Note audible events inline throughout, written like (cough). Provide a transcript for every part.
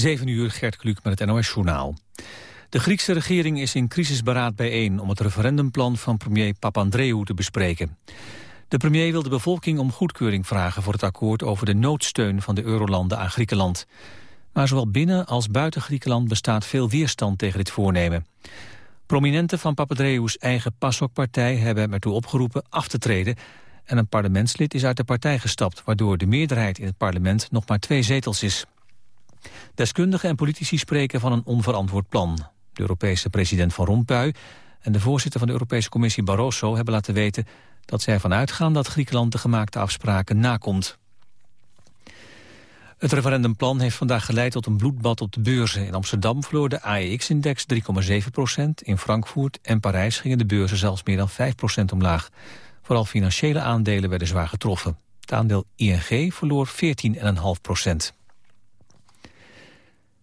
7 uur, Gert Kluk met het NOS-journaal. De Griekse regering is in crisisberaad bijeen... om het referendumplan van premier Papandreou te bespreken. De premier wil de bevolking om goedkeuring vragen... voor het akkoord over de noodsteun van de eurolanden aan Griekenland. Maar zowel binnen als buiten Griekenland bestaat veel weerstand tegen dit voornemen. Prominenten van Papandreou's eigen PASOK-partij hebben ertoe opgeroepen af te treden... en een parlementslid is uit de partij gestapt... waardoor de meerderheid in het parlement nog maar twee zetels is. Deskundigen en politici spreken van een onverantwoord plan. De Europese president Van Rompuy en de voorzitter van de Europese Commissie Barroso hebben laten weten dat zij ervan uitgaan dat Griekenland de gemaakte afspraken nakomt. Het referendumplan heeft vandaag geleid tot een bloedbad op de beurzen. In Amsterdam verloor de AEX-index 3,7 procent. In Frankfurt en Parijs gingen de beurzen zelfs meer dan 5 procent omlaag. Vooral financiële aandelen werden zwaar getroffen. Het aandeel ING verloor 14,5 procent.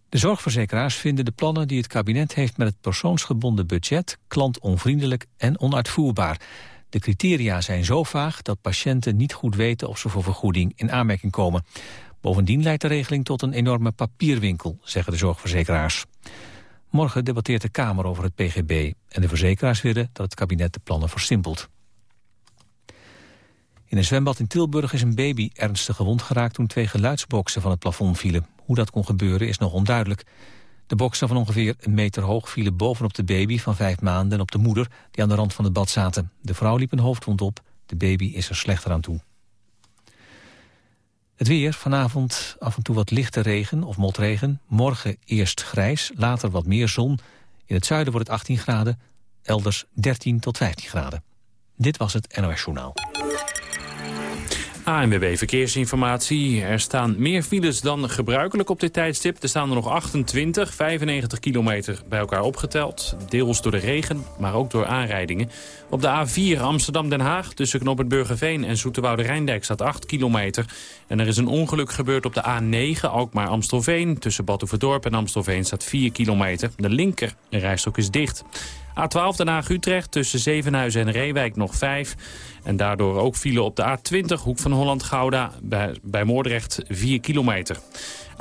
De zorgverzekeraars vinden de plannen die het kabinet heeft met het persoonsgebonden budget klantonvriendelijk en onuitvoerbaar. De criteria zijn zo vaag dat patiënten niet goed weten of ze voor vergoeding in aanmerking komen. Bovendien leidt de regeling tot een enorme papierwinkel, zeggen de zorgverzekeraars. Morgen debatteert de Kamer over het PGB en de verzekeraars willen dat het kabinet de plannen versimpelt. In een zwembad in Tilburg is een baby ernstig gewond geraakt toen twee geluidsboksen van het plafond vielen. Hoe dat kon gebeuren is nog onduidelijk. De boksen van ongeveer een meter hoog vielen bovenop de baby van vijf maanden en op de moeder die aan de rand van het bad zaten. De vrouw liep een hoofdwond op, de baby is er slechter aan toe. Het weer, vanavond af en toe wat lichte regen of motregen. Morgen eerst grijs, later wat meer zon. In het zuiden wordt het 18 graden, elders 13 tot 15 graden. Dit was het NOS Journaal. ANWB Verkeersinformatie. Er staan meer files dan gebruikelijk op dit tijdstip. Er staan er nog 28, 95 kilometer bij elkaar opgeteld. Deels door de regen, maar ook door aanrijdingen. Op de A4 Amsterdam-Den Haag tussen Knoppen Burgerveen en Zoeterwoude Rijndijk staat 8 kilometer. En er is een ongeluk gebeurd op de A9 Alkmaar-Amstelveen. Tussen Badhoevedorp en Amstelveen staat 4 kilometer. De linker rijstok is dicht. A12 Den Haag-Utrecht tussen Zevenhuizen en Reewijk nog 5. En daardoor ook file op de A20 Hoek van Holland-Gouda bij, bij Moordrecht 4 kilometer.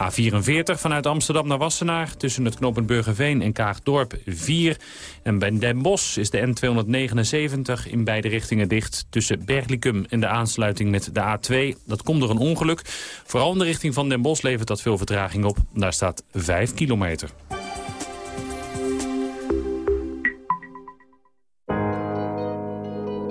A44 vanuit Amsterdam naar Wassenaar tussen het knooppunt Burgerveen en Kaagdorp 4. En bij Den Bosch is de N279 in beide richtingen dicht tussen Berglicum en de aansluiting met de A2. Dat komt door een ongeluk. Vooral in de richting van Den Bosch levert dat veel vertraging op. Daar staat 5 kilometer.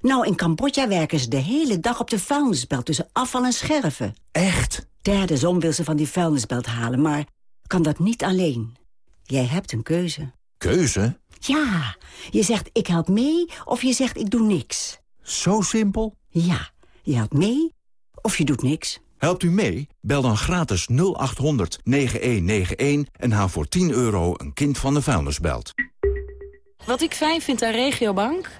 Nou, in Cambodja werken ze de hele dag op de vuilnisbelt tussen afval en scherven. Echt? Derde zon wil ze van die vuilnisbelt halen, maar kan dat niet alleen. Jij hebt een keuze. Keuze? Ja, je zegt ik help mee of je zegt ik doe niks. Zo simpel? Ja, je helpt mee of je doet niks. Helpt u mee? Bel dan gratis 0800 9191 en haal voor 10 euro een kind van de vuilnisbelt. Wat ik fijn vind aan Regiobank?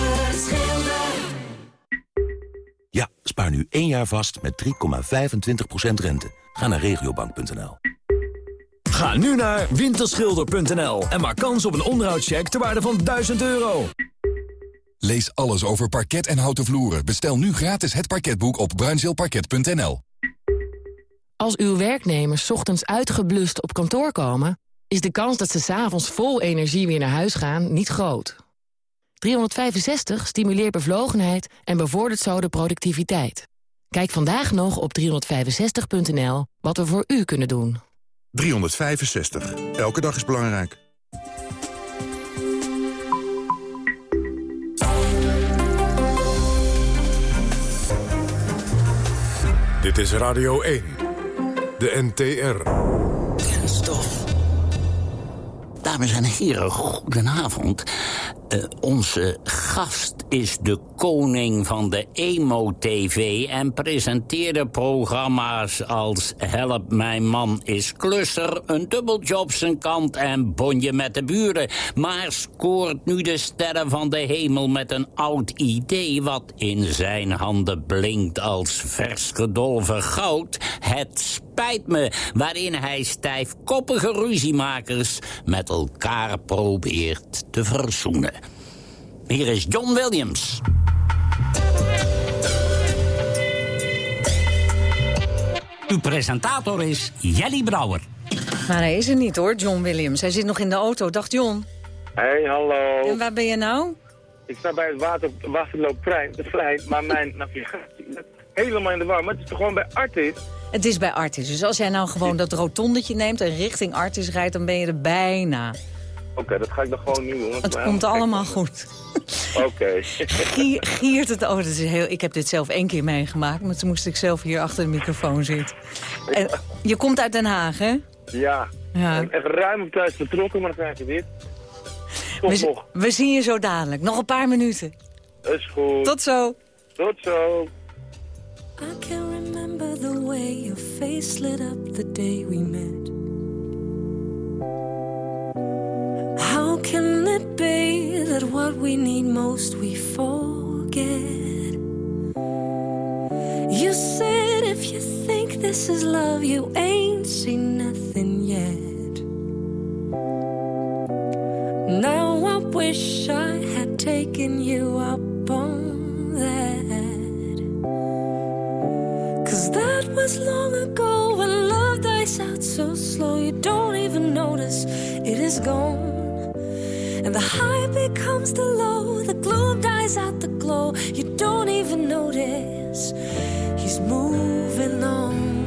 Ja, spaar nu één jaar vast met 3,25% rente. Ga naar regiobank.nl. Ga nu naar winterschilder.nl en maak kans op een onderhoudscheck ter waarde van 1000 euro. Lees alles over parket en houten vloeren. Bestel nu gratis het parketboek op bruinzeelparket.nl. Als uw werknemers ochtends uitgeblust op kantoor komen... is de kans dat ze s'avonds vol energie weer naar huis gaan niet groot. 365 stimuleert bevlogenheid en bevordert zo de productiviteit. Kijk vandaag nog op 365.nl wat we voor u kunnen doen. 365. Elke dag is belangrijk. Dit is Radio 1. De NTR. Dames en heren, goedenavond. Uh, onze gast is de koning van de emo-tv... en presenteerde programma's als Help mijn man is klusser... een dubbeltje op zijn kant en bonje met de buren. Maar scoort nu de sterren van de hemel met een oud idee... wat in zijn handen blinkt als vers gedolven goud. Het spijt me, waarin hij stijfkoppige ruziemakers... met elkaar probeert te verzoenen. Hier is John Williams. Uw presentator is Jelly Brouwer. Maar hij is er niet hoor, John Williams. Hij zit nog in de auto. Dag John. Hey, hallo. En waar ben je nou? Ik sta bij het water, Waterloopplein, maar mijn (laughs) navigatie helemaal in de war. Maar het is toch gewoon bij Artis? Het is bij Artis. Dus als jij nou gewoon dat rotondetje neemt en richting Artis rijdt, dan ben je er bijna. Oké, dat ga ik dan gewoon nu doen. Het komt allemaal goed. Oké. (laughs) giert het? Oh, dat is heel, ik heb dit zelf één keer meegemaakt, maar toen moest ik zelf hier achter de microfoon zitten. En je komt uit Den Haag, hè? Ja. ja. even ruim op thuis vertrokken, maar dan krijg je dit. Tot we, nog. We zien je zo dadelijk. Nog een paar minuten. Dat is goed. Tot zo. Tot zo. I can remember the way your face lit up the day we met. How can it be that what we need most we forget? You said if you think this is love, you ain't seen nothing yet. Now I wish I had taken you up on that. That was long ago when love dies out so slow, you don't even notice it is gone. And the high becomes the low, the gloom dies out the glow. You don't even notice he's moving on.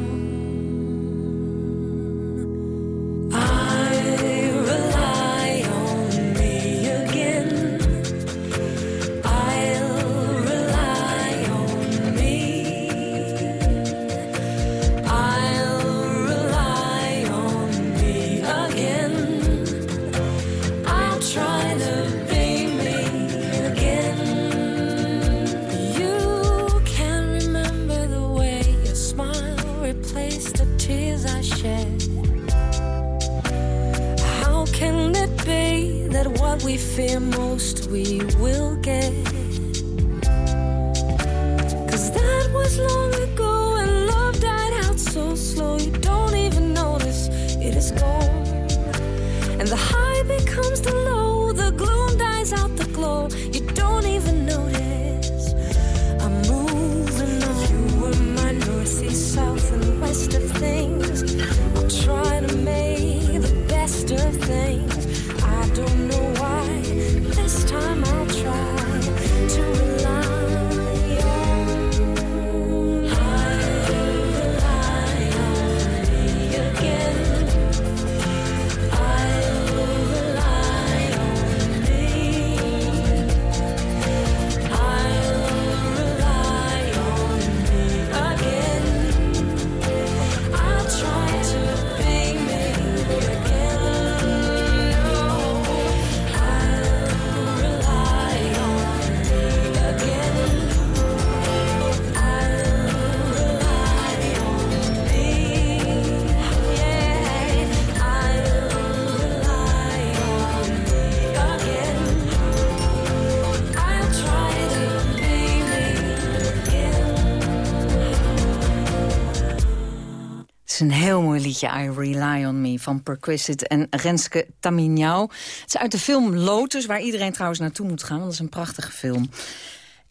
Is een heel mooi liedje, I Rely On Me, van Perquisite en Renske Taminjau. Het is uit de film Lotus, waar iedereen trouwens naartoe moet gaan, want dat is een prachtige film.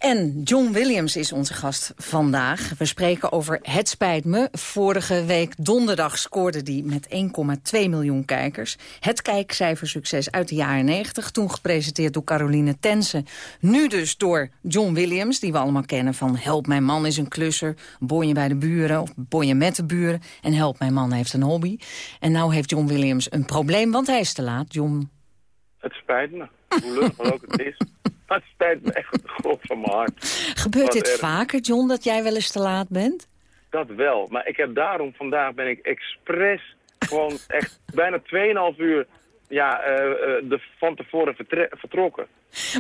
En John Williams is onze gast vandaag. We spreken over Het Spijt Me. Vorige week donderdag scoorde hij met 1,2 miljoen kijkers. Het kijkcijfersucces uit de jaren 90. Toen gepresenteerd door Caroline Tense. Nu dus door John Williams, die we allemaal kennen van... Help, mijn man is een klusser, bonje bij de buren of bonje met de buren. En Help, mijn man heeft een hobby. En nou heeft John Williams een probleem, want hij is te laat. John, Het spijt me. Hoe lullig ook het is. (laughs) Maar het spijt me echt de grond van mijn hart. gebeurt dit vaker, John, dat jij wel eens te laat bent? dat wel. Maar ik heb daarom, vandaag ben ik expres gewoon (laughs) echt bijna 2,5 uur ja, eh, eh, de, van tevoren vertrokken.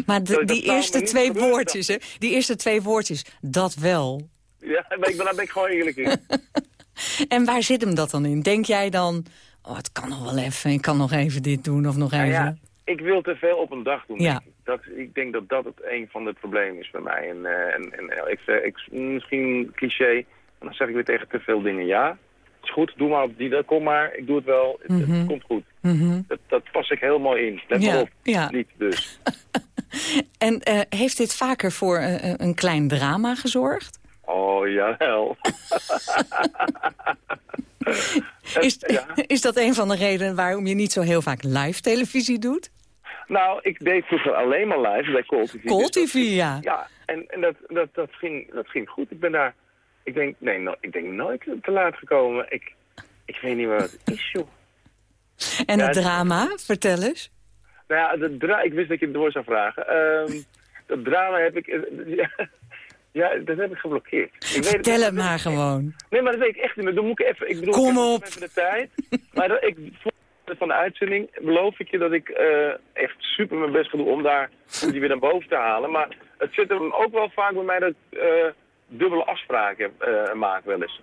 Maar de- die eerste twee woordjes, hè? Die eerste twee woordjes, dat wel. Ja, maar ik ben, daar ben ik gewoon eerlijk in. (laughs) En waar zit hem dat dan in? Denk jij dan, oh, het kan nog wel even, ik kan nog even dit doen of nog Nou even... ja, ik wil te veel op een dag doen. Ja. ik. Dat, ik denk dat dat het een van de problemen is bij mij. En, eh, en, en eh, ik, ik, misschien cliché, dan zeg ik weer tegen te veel dingen ja. Het is goed, doe maar op die, dat, kom maar, ik doe het wel, het, het Mhm. komt goed. Mhm. Dat, dat pas ik helemaal in. Let Ja, op, ja. niet dus. (laughs) En eh, heeft dit vaker voor een klein drama gezorgd? Oh, jawel. (laughs) (laughs) Is, is dat een van de redenen waarom je niet zo heel vaak live televisie doet? Nou, ik deed vroeger alleen maar live bij Call TV. Call Dus TV, ja. Ja, en, en dat, dat, dat, ging, dat ging goed. Ik ben daar, ik denk, nee, no, ik denk nooit te laat gekomen. Ik, ik weet niet meer wat het is, (laughs) joh. En Ja, het het- drama, vertel eens. Nou ja, de dra ik wist dat je het door zou vragen. Ehm dat drama heb ik... eh, (laughs) ja, ja, dat heb ik geblokkeerd. Ik Vertel het maar gewoon. Nee, maar dat weet ik echt niet meer. Dan moet ik even... Ik bedoel, Kom ik op. Even de tijd. maar dat, ik, van de uitzending beloof ik je dat ik eh, echt super mijn best ga doen om, daar, om die weer naar boven te halen. Maar het zit er ook wel vaak bij mij dat ik eh, dubbele afspraken eh, maak wel eens.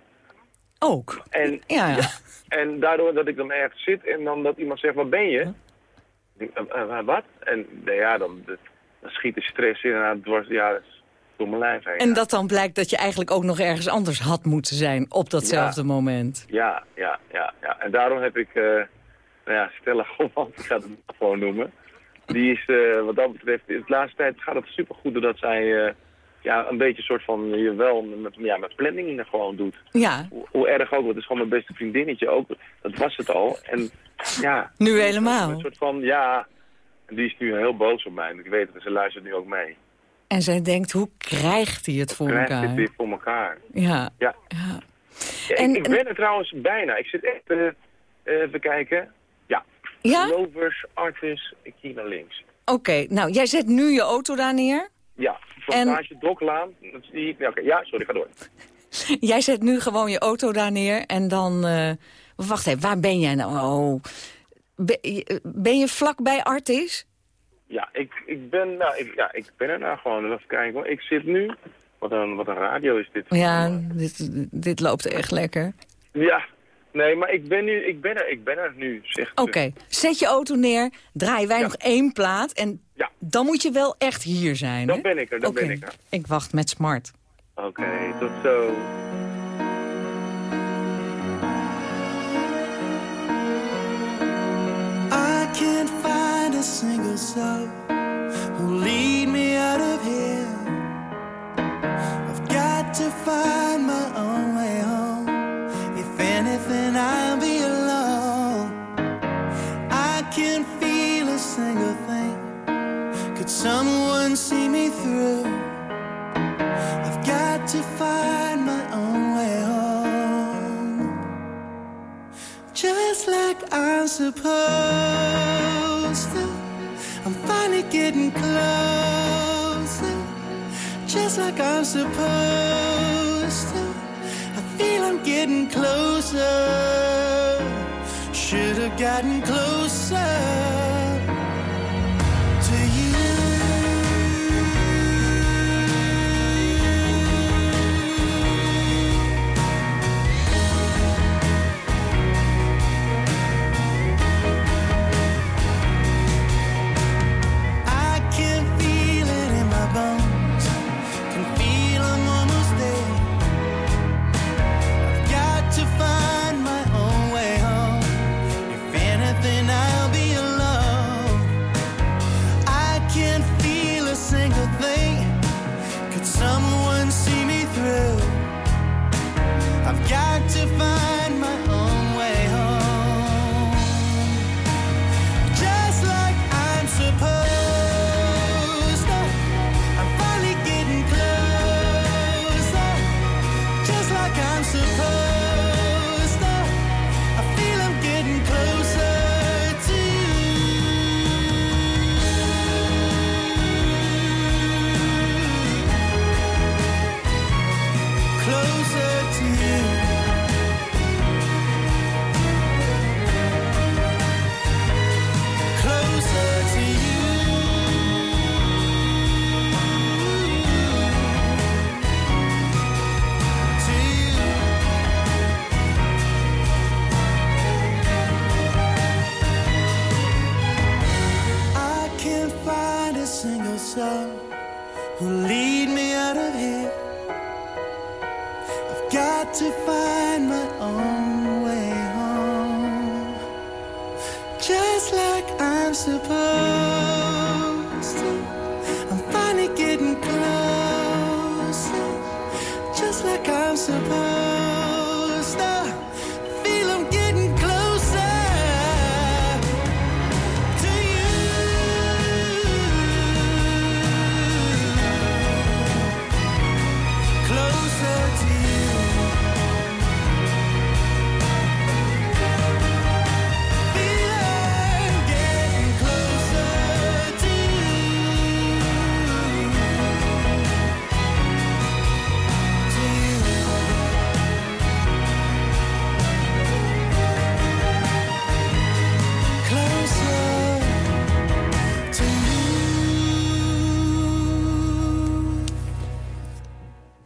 Ook? En, Ja, ja. en daardoor dat ik dan ergens zit en dan dat iemand zegt, wat ben je? Ik denk, "Eh, eh, wat? En nou ja, dan, dan schiet de stress inderdaad dwars, ja, door mijn lijf heen. En dat dan blijkt dat je eigenlijk ook nog ergens anders had moeten zijn op datzelfde moment. Ja, ja, ja, ja. En daarom heb ik, eh nou ja, Stella (laughs) Holland, ik ga het gewoon noemen. Die is, eh, wat dat betreft, de laatste tijd gaat het supergoed doordat zij eh, ja, een beetje een soort van, je wel met, ja, met planning gewoon doet. Ja, Hoe, hoe erg ook, want het is gewoon mijn beste vriendinnetje ook. Dat was het al. En ja. Nu helemaal. Een soort van, ja, die is nu heel boos op mij. Ik weet het, en ze luistert nu ook mee. En zij denkt, hoe krijgt hij het voor Krijgt dit elkaar? weer voor elkaar. Ja. Ja. ja. Ja, En- ik, ik ben er trouwens bijna. Ik zit echt, eh, even kijken. Ja. Ja? Lovers, Artis, ik hier naar links. Oké, nou, jij zet nu je auto daar neer. Ja, En- plantage, Doklaan. Dat zie ik. Ja, oké. ja, sorry, ga door. (laughs) Jij zet nu gewoon je auto daar neer en dan... eh, wacht even, waar ben jij nou? Oh. Ben, je- ben je vlak bij Artis? Ja, ik, ik ben, nou, ik, ja, ik ben er nou gewoon. Even kijken hoor. Ik zit nu, wat een, wat een radio is dit. Ja, dit, dit loopt echt lekker. Ja, nee, maar ik ben nu, ik ben er, ik ben er nu, zegt ze. Oké, zet je auto neer, draaien wij nog één plaat... en dan moet je wel echt hier zijn, Dan hè? ben ik er, dan ben ik er. Ik wacht met smart. Oké, tot zo.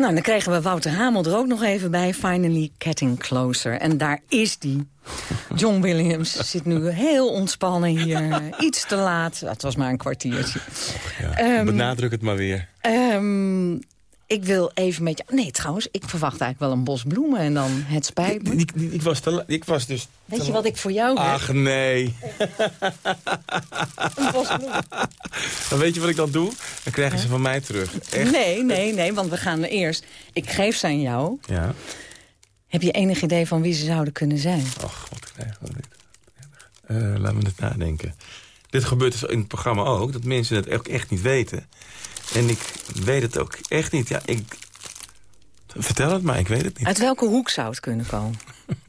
Nou, dan krijgen we Wouter Hamel er ook nog even bij. Finally Getting Closer. En daar is die. John Williams zit nu heel ontspannen hier. (laughs) Iets te laat. Het was maar een kwartiertje. Ehm, Benadruk het maar weer. Ehm, ik wil even met je... Nee, trouwens, ik verwacht eigenlijk wel een bos bloemen en dan het spijt me. Ik, ik, ik was, te, ik was dus... Weet je wat ik voor jou heb? Ach, nee. Een bos bloemen. (laughs) (laughs) Dan weet je wat ik dan doe? Dan krijgen ze van mij terug. Echt? Nee, nee, nee, want we gaan eerst... Ik geef ze aan jou. Ja. Heb je enig idee van wie ze zouden kunnen zijn? Och, wat krijgen we dit? Eh, laat me het nadenken. Dit gebeurt dus in het programma ook, dat mensen het ook echt niet weten. En ik weet het ook echt niet. Ja, ik... Vertel het maar, ik weet het niet. Uit welke hoek zou het kunnen komen? (laughs)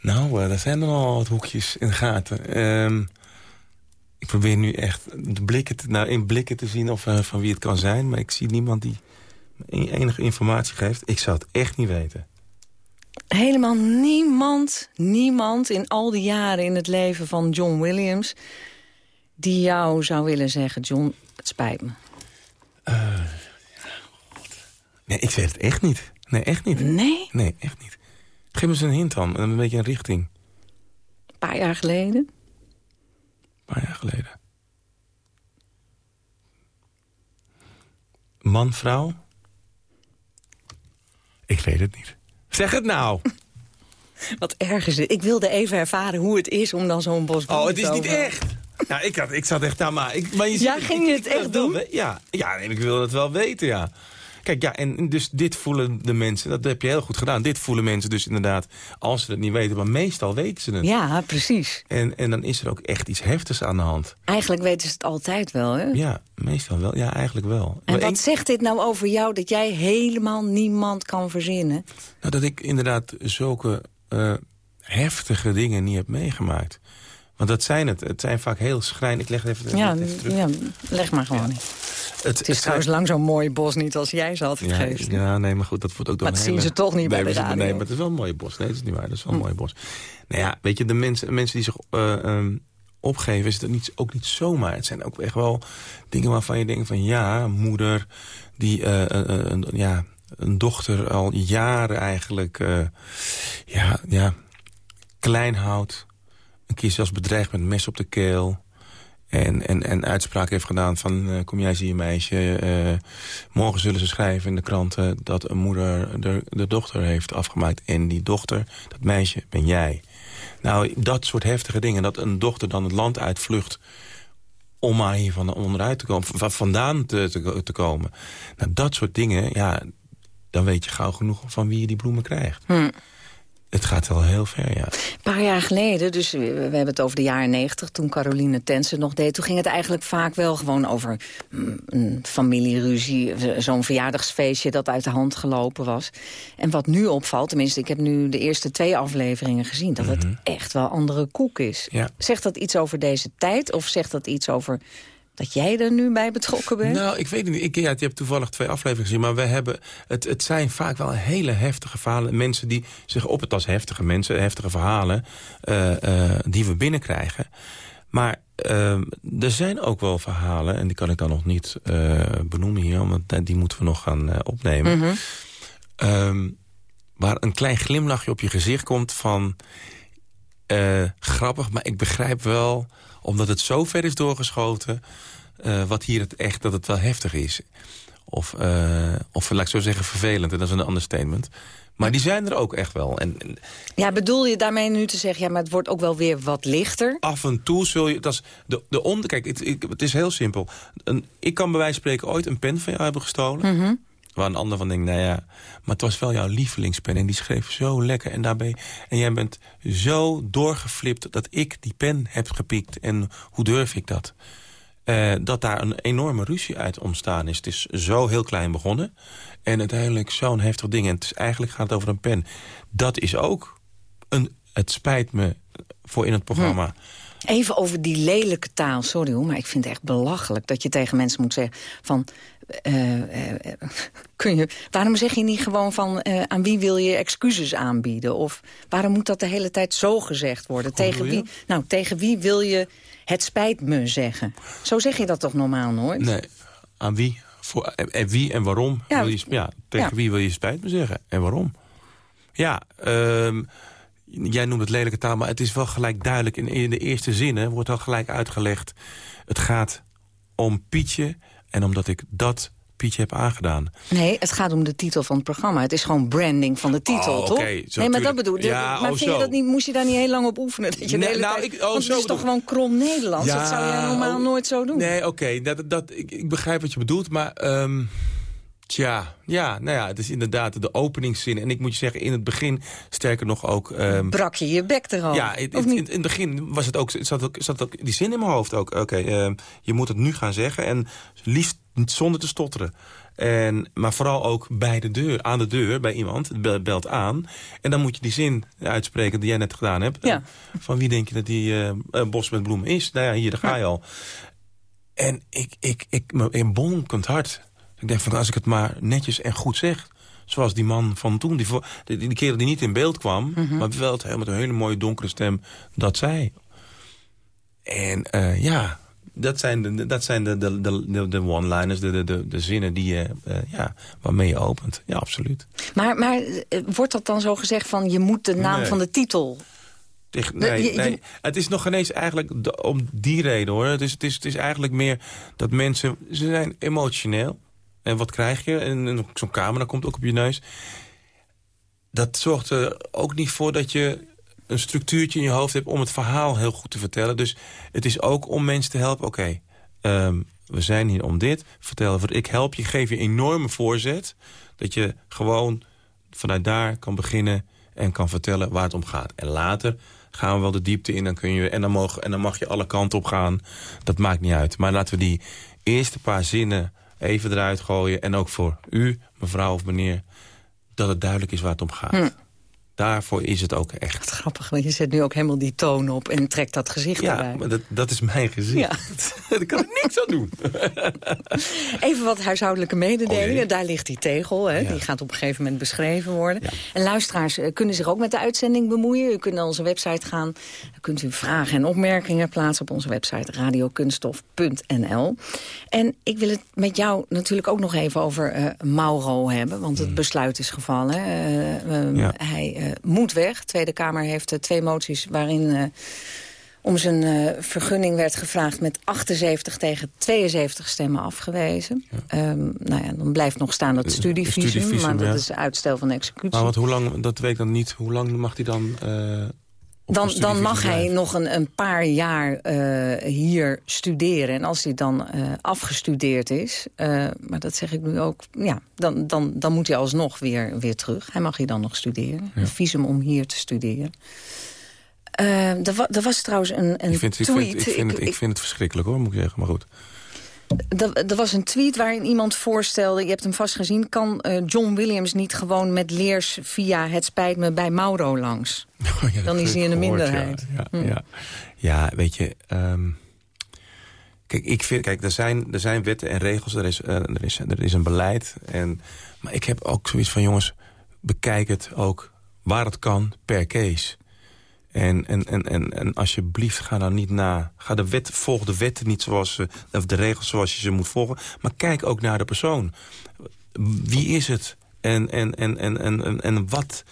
Nou, eh, er zijn er al wat hoekjes in de gaten. Ehm, ik probeer nu echt de blikken te, nou, in blikken te zien of, eh, van wie het kan zijn. Maar ik zie niemand die me enige informatie geeft. Ik zou het echt niet weten. Helemaal niemand, niemand in al die jaren in het leven van John Williams... die jou zou willen zeggen, John, het spijt me. Nee, ik weet het echt niet. Nee, echt niet. Nee? Nee, echt niet. Geef me eens een hint dan, een beetje een richting. Een paar jaar geleden? Een paar jaar geleden. Man, vrouw? Ik weet het niet. Zeg het nou! (laughs) Wat erg is dit. Ik wilde even ervaren hoe het is om dan zo'n bos Oh, het is niet echt. Ja, ik, had, ik zat echt aan, maar... Ik, maar je Ja, ging je het echt doen? Ja, ja nee, ik wil het wel weten, ja. Kijk, ja, en dus dit voelen de mensen, dat heb je heel goed gedaan. Dit voelen mensen dus inderdaad, als ze het niet weten. Maar meestal weten ze het. Ja, precies. En, en dan is er ook echt iets heftigs aan de hand. Eigenlijk weten ze het altijd wel, hè? Ja, meestal wel. Ja, eigenlijk wel. En Maar wat zegt dit nou over jou dat jij helemaal niemand kan verzinnen? Nou, dat ik inderdaad zulke eh, heftige dingen niet heb meegemaakt. Want dat zijn het. Het zijn vaak heel schrijnend. Ik leg het even, Ja, even terug. ja, leg maar gewoon. Het, Het is trouwens lang zo'n mooi bos niet als jij ze altijd ja, geeft. ja, nee, maar goed, dat wordt ook door Maar dat zien ze toch niet bij de radio. Nee, maar het is wel een mooi bos. Nee, dat is niet waar. Dat is wel een Hm. mooi bos. Nou ja, weet je, de mensen, mensen die zich eh, ehm, opgeven... is het niet, ook niet zomaar. Het zijn ook echt wel dingen waarvan je denkt van... ja, moeder die een- een- ja, een dochter al jaren eigenlijk... ja, ja, klein houdt. Een keer zelfs bedreigd met een mes op de keel... En, en, en uitspraak heeft gedaan van... eh, kom jij zie je meisje, eh, morgen zullen ze schrijven in de kranten... dat een moeder de, de dochter heeft afgemaakt. En die dochter, dat meisje, ben jij. Nou, dat soort heftige dingen. Dat een dochter dan het land uitvlucht om maar hier van onderuit te komen, vandaan te, te, te komen. Nou, dat soort dingen, ja, dan weet je gauw genoeg van wie je die bloemen krijgt. Hm. Het gaat wel heel ver, ja. Een paar jaar geleden, dus we, we hebben het over de jaren negentig... toen Caroline Tensen nog deed, toen ging het eigenlijk vaak wel gewoon over... mm, een familieruzie, zo'n verjaardagsfeestje dat uit de hand gelopen was. En wat nu opvalt, tenminste, ik heb nu de eerste twee afleveringen gezien... dat het echt wel andere koek is. Ja. Zegt dat iets over deze tijd of zegt dat iets over... dat jij er nu bij betrokken bent? Nou, ik weet het niet. Ik, ja, je hebt toevallig twee afleveringen gezien. Maar we hebben, het, het zijn vaak wel hele heftige verhalen. Mensen die zich op het als heftige mensen, heftige verhalen... eh, eh, die we binnenkrijgen. Maar eh, er zijn ook wel verhalen... en die kan ik dan nog niet benoemen hier... want die moeten we nog gaan opnemen. Mhm. Ehm, waar een klein glimlachje op je gezicht komt van... eh, grappig, maar ik begrijp wel, omdat het zo ver is doorgeschoten... eh, wat hier het echt, dat het wel heftig is. Of, eh, of laat ik zo zeggen, vervelend. En dat is een understatement. Maar die zijn er ook echt wel. En, en Ja, bedoel je daarmee nu te zeggen... ja, maar het wordt ook wel weer wat lichter? af en toe zul je... Dat is de, de onder, kijk, het, het is heel simpel. Een, ik kan bij wijze van spreken ooit een pen van jou hebben gestolen. Mhm. Waar een ander van denkt, nou ja... Maar het was wel jouw lievelingspen en die schreef zo lekker. En, daarbij, en jij bent zo doorgeflipt dat ik die pen heb gepikt. En hoe durf ik dat? Eh, dat daar een enorme ruzie uit ontstaan is. Het is zo heel klein begonnen. En uiteindelijk zo'n heftig ding. En het is, eigenlijk gaat het over een pen. Dat is ook een... Het spijt me voor in het programma. Even over die lelijke taal, sorry hoor, maar ik vind het echt belachelijk... dat je tegen mensen moet zeggen van... eh, eh, eh, (laughs) kun je, waarom zeg je niet gewoon van aan wie wil je excuses aanbieden? Of waarom moet dat de hele tijd zo gezegd worden? tegen, wie, nou, tegen wie wil je het spijt me zeggen? Zo zeg je dat toch normaal nooit? Nee, aan wie? Voor, en, wie en waarom? Ja. Wil je, ja, tegen Ja. wie wil je spijt me zeggen? En waarom? Ja, ehm, jij noemt het lelijke taal, maar het is wel gelijk duidelijk. In, in de eerste zinnen wordt al gelijk uitgelegd. Het gaat om Pietje en omdat ik dat Pietje heb aangedaan. Nee, het gaat om de titel van het programma. Het is gewoon branding van de titel, Oh, toch? oké, zo nee, maar dat bedoel. Ja, maar oh, vind je zo. dat niet, moest je daar niet heel lang op oefenen? Dat je de Nee, hele nou, tijd, ik- oh, want zo het is toch gewoon krom Nederlands? dat zou jij normaal oh, nooit zo doen. Nee, oké, dat, dat, ik, ik begrijp wat je bedoelt, maar... ehm, tja, ja, nou ja, het is inderdaad de openingszin. En ik moet je zeggen, in het begin, sterker nog ook... ehm, Brak je je bek er al? Ja, in, in, het begin was het ook, zat, ook, zat ook die zin in mijn hoofd ook. Oké, eh, je moet het nu gaan zeggen en liefst zonder te stotteren. En, maar vooral ook bij de deur, aan de deur, bij iemand, belt aan. En dan moet je die zin uitspreken die jij net gedaan hebt. Ja. Van wie denk je dat die eh, eh, bos met bloemen is? Nou ja, hier, daar ga je al. En ik, ik, ik, in bonkend hart. Ik denk van, als ik het maar netjes en goed zeg... Zoals die man van toen, die, die, die kerel die niet in beeld kwam... Mhm. maar wel het, met een hele mooie donkere stem dat zei. En eh, ja, dat zijn de, dat zijn de, de, de, de, one-liners, de, de, de, de zinnen die je, eh, ja, waarmee je opent. Ja, absoluut. Maar, maar eh, wordt dat dan zo gezegd van je moet de naam Nee. van de titel... Nee, nee, het is nog geen eens eigenlijk om die reden hoor. Het is, het, is, het is eigenlijk meer dat mensen, ze zijn emotioneel. En wat krijg je? En, zo'n camera komt ook op je neus. Dat zorgt er ook niet voor dat je een structuurtje in je hoofd hebt... om het verhaal heel goed te vertellen. Dus het is ook om mensen te helpen. Oké, ehm, we zijn hier om dit. Vertel voor ik help je, geef je enorme voorzet. Dat je gewoon vanuit daar kan beginnen en kan vertellen waar het om gaat. En later gaan we wel de diepte in dan kun je, en, dan mogen, en dan mag je alle kanten op gaan. Dat maakt niet uit. Maar laten we die eerste paar zinnen even eruit gooien. En ook voor u, mevrouw of meneer, dat het duidelijk is waar het om gaat. Hm. Daarvoor is het ook echt. Grappig, want je zet nu ook helemaal die toon op en trekt dat gezicht Ja, erbij. maar dat, dat is mijn gezicht. Ja. (laughs) Daar kan ik niks aan doen. (laughs) Even wat huishoudelijke Oh, mededelingen. jee. Daar ligt die tegel, hè. die gaat op een gegeven moment beschreven worden. En luisteraars eh, kunnen zich ook met de uitzending bemoeien. U kunt naar onze website gaan. Dan kunt u vragen en opmerkingen plaatsen op onze website radiokunstof.nl. En ik wil het met jou natuurlijk ook nog even over eh, Mauro hebben. Want het besluit is gevallen. Hmm. Ja. Hij moet weg. De Tweede Kamer heeft eh, twee moties waarin... eh, om zijn eh, vergunning werd gevraagd met 78 tegen 72 stemmen afgewezen. Ehm, nou ja, dan blijft nog staan dat Eh, studievisum, studievisum, maar dat ja. is uitstel van executie. Maar wat, hoe lang, dat weet ik dan niet. Hoe lang mag hij dan... eh, dan, dan mag hij nog een, een paar jaar eh, hier studeren. En als hij dan eh, afgestudeerd is, eh, maar dat zeg ik nu ook... Ja, dan, dan, dan moet hij alsnog weer, weer terug. Hij mag hier dan nog studeren. Een visum om hier te studeren. Er, wa- was trouwens een, een Ik vind, ik, tweet. vind, ik, vind het, ik vind het verschrikkelijk hoor, moet ik zeggen. Maar goed. Er, was een tweet waarin iemand voorstelde... je hebt hem vast gezien... kan eh, John Williams niet gewoon met leers via het spijt me bij Mauro langs? Oh, (laughs) Ja, Dan is hij in de gehoord, minderheid. Ja, ja, Hm. ja. Ja, weet je... ehm, kijk, ik vind, kijk er, zijn, er zijn wetten en regels. Er is, eh, er is, er is een beleid. En, maar ik heb ook zoiets van... jongens, bekijk het ook waar het kan per case. En, en, en, en, en alsjeblieft, ga dan niet na. Ga de wet, volg de wetten niet zoals ze, of de regels zoals je ze moet volgen. Maar kijk ook naar de persoon. Wie is het? En, en, en, en, en, en, en wat,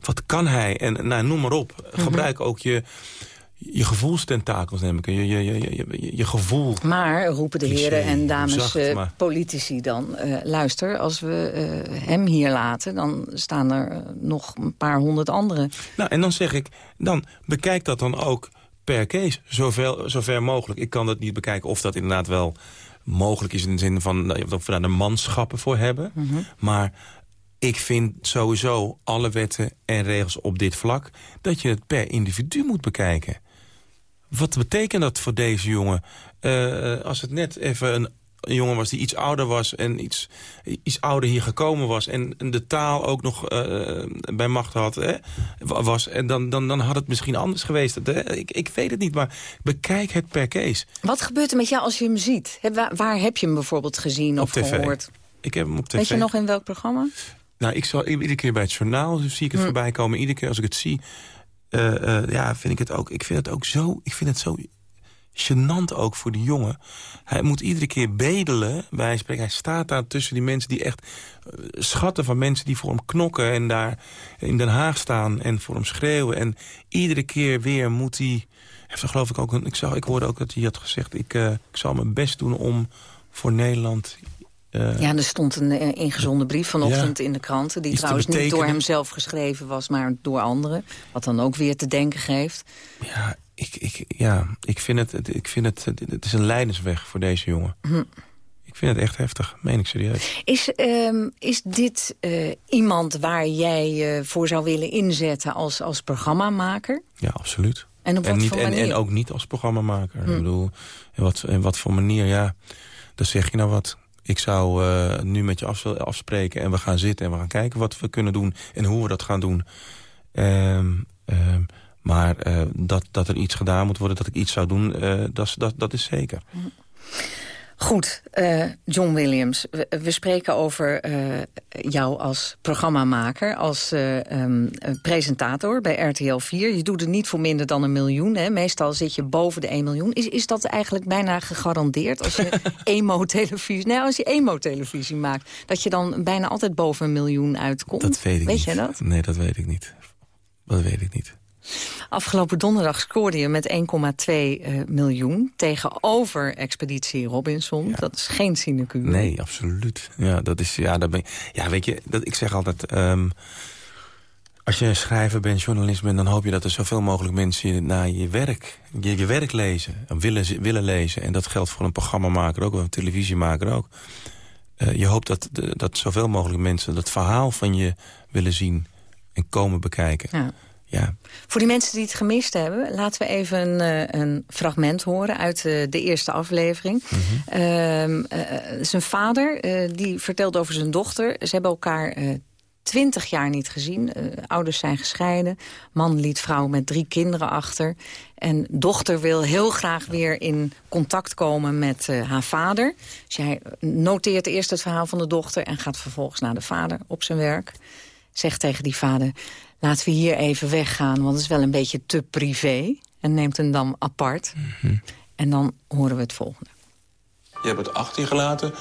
wat kan hij? En nou, noem maar op. Gebruik ook je, je gevoelstentakels neem ik. Je, je, je, je, gevoel. Maar roepen de heren en dames zacht, eh, maar- politici dan... eh, luister, als we eh, hem hier laten... dan staan er nog een paar honderd anderen. Nou, en dan zeg ik, dan bekijk dat dan ook per case, zoveel, zover mogelijk. Ik kan dat niet bekijken of dat inderdaad wel mogelijk is... in de zin van of we daar de manschappen voor hebben. Mhm. Maar ik vind sowieso alle wetten en regels op dit vlak... dat je het per individu moet bekijken. Wat betekent dat voor deze jongen? Eh, als het net even een, een jongen was die iets ouder was... en iets, iets ouder hier gekomen was... en, en de taal ook nog eh, bij macht had, hè, wa- was... En dan, dan, dan had het misschien anders geweest. Ik, ik weet het niet, maar bekijk het per case. Wat gebeurt er met jou als je hem ziet? Waar, waar heb je hem bijvoorbeeld gezien of Op tv. gehoord? Ik heb hem op tv. Weet je nog in welk programma? Nou, ik zal iedere keer bij het journaal zie ik het Hm. voorbij komen. Iedere keer als ik het zie, eh, eh, ja, vind ik het ook. Ik vind het ook zo. Ik vind het zo gênant ook voor die jongen. Hij moet iedere keer bedelen. Bij spreken. Hij staat daar tussen die mensen die echt eh, schatten van mensen die voor hem knokken en daar in Den Haag staan en voor hem schreeuwen. En iedere keer weer moet hij. Heeft er geloof ik ook. Ik, zag, ik hoorde ook dat hij had gezegd: ik, ik zal mijn best doen om voor Nederland. Eh, Ja, er stond een eh, ingezonden brief vanochtend in de kranten... die trouwens niet door betekenen. hem zelf geschreven was, maar door anderen. Wat dan ook weer te denken geeft. Ja, ik, ik, ja, ik vind het, ik vind het, het, is een leidensweg voor deze jongen. Hm. Ik vind het echt heftig, meen ik serieus. Is, ehm, is dit eh, iemand waar jij voor zou willen inzetten als, als programmamaker? Ja, absoluut. En op wat niet, voor en, manier? en ook niet als programmamaker. Hm. Ik bedoel, in wat, in wat voor manier, ja, dan zeg je nou wat. Ik zou eh, nu met je af, afspreken en we gaan zitten en we gaan kijken wat we kunnen doen en hoe we dat gaan doen. Ehm, ehm, maar eh, dat, dat er iets gedaan moet worden, dat ik iets zou doen, eh, dat, dat, dat is zeker. Goed, eh, John Williams, we, we spreken over eh, jou als programmamaker, als eh, ehm, eh, presentator bij RTL 4. Je doet het niet voor minder dan een miljoen. Hè? Meestal zit je boven de 1 miljoen. Is, is dat eigenlijk bijna gegarandeerd als je (laughs) emo-televisie... Nee, als je emo-televisie maakt, dat je dan bijna altijd boven een miljoen uitkomt? Dat weet ik niet. jij dat? Nee, dat weet ik niet. Dat weet ik niet. Afgelopen donderdag scoorde je met 1,2 eh, miljoen tegenover Expeditie Robinson. Dat is geen sinecure. Nee, absoluut. Ja, dat is, ja, dat ben ja weet je, dat, ik zeg altijd... ehm, als je schrijver bent, journalist bent... dan hoop je dat er zoveel mogelijk mensen naar je werk, je, je werk lezen. En willen, willen lezen. En dat geldt voor een programmamaker ook, of een televisiemaker ook. Eh, je hoopt dat, dat zoveel mogelijk mensen dat verhaal van je willen zien... en komen bekijken. Ja. Ja. Voor die mensen die het gemist hebben, laten we even een, eh, een fragment horen uit eh, de eerste aflevering. Ehm, eh, zijn vader die vertelt over zijn dochter. Ze hebben elkaar twintig jaar niet gezien. Ouders zijn gescheiden. Man liet vrouw met drie kinderen achter. En dochter wil heel graag weer in contact komen met haar vader. Dus hij noteert eerst het verhaal van de dochter... en gaat vervolgens naar de vader op zijn werk. Zegt tegen die vader, laten we hier even weggaan... want het is wel een beetje te privé. En neemt hem dan apart. En dan horen we het volgende. Je hebt het achter je gelaten,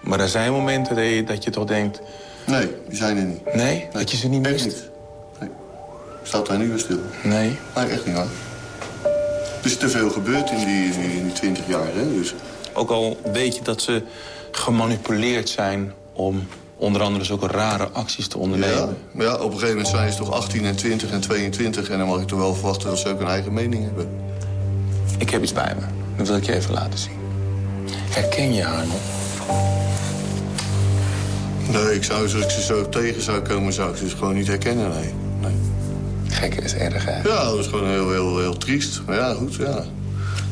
maar er zijn momenten dat je, dat je toch denkt... Nee, die zijn er niet. Nee? Dat je ze niet mist? niet. Nee. Staat daar nu weer stil. Nee? Nee, echt niet waar. Er is te veel gebeurd in die, in die, in die 20 jaar, hè. Dus Ook al weet je dat ze gemanipuleerd zijn om onder andere zulke rare acties te ondernemen. ja, maar ja, op een gegeven moment zijn ze toch 18 en 20 en 22... en dan mag ik toch wel verwachten dat ze ook een eigen mening hebben. Ik heb iets bij me. Dat wil ik je even laten zien. Herken je haar nog? Nee, ik zou, als ik ze zo tegen zou komen, zou ik ze dus gewoon niet herkennen, nee. nee. Gek is erg, hè? Ja, dat is gewoon heel, heel, heel triest. Maar ja, goed, ja.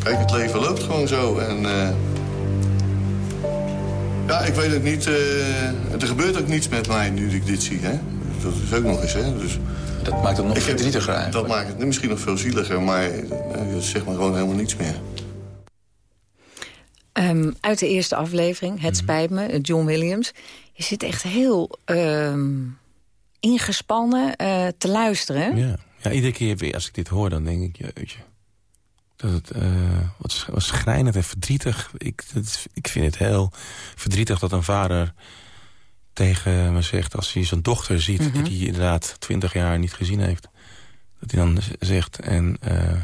Kijk, het leven loopt gewoon zo en... eh, Ja, ik weet ook niet... eh, er gebeurt ook niets met mij nu ik dit zie, hè. Dat is ook nog eens, hè. Dus... Dat maakt het nog verdrietiger Dat eigenlijk. maakt het misschien nog veel zieliger, maar eh, zeg maar gewoon helemaal niets meer. Ehm, uit de eerste aflevering, Het spijt me, eh, John Williams. Je zit echt heel ehm, ingespannen eh, te luisteren. Ja. ja, iedere keer weer als ik dit hoor, dan denk ik, jeetje. Dat het, eh, wat, sch- wat schrijnend en verdrietig. Ik, dat ik vind het heel verdrietig dat een vader tegen me zegt... als hij zijn dochter ziet, Mhm. die hij inderdaad twintig jaar niet gezien heeft... dat hij dan zegt, en, eh,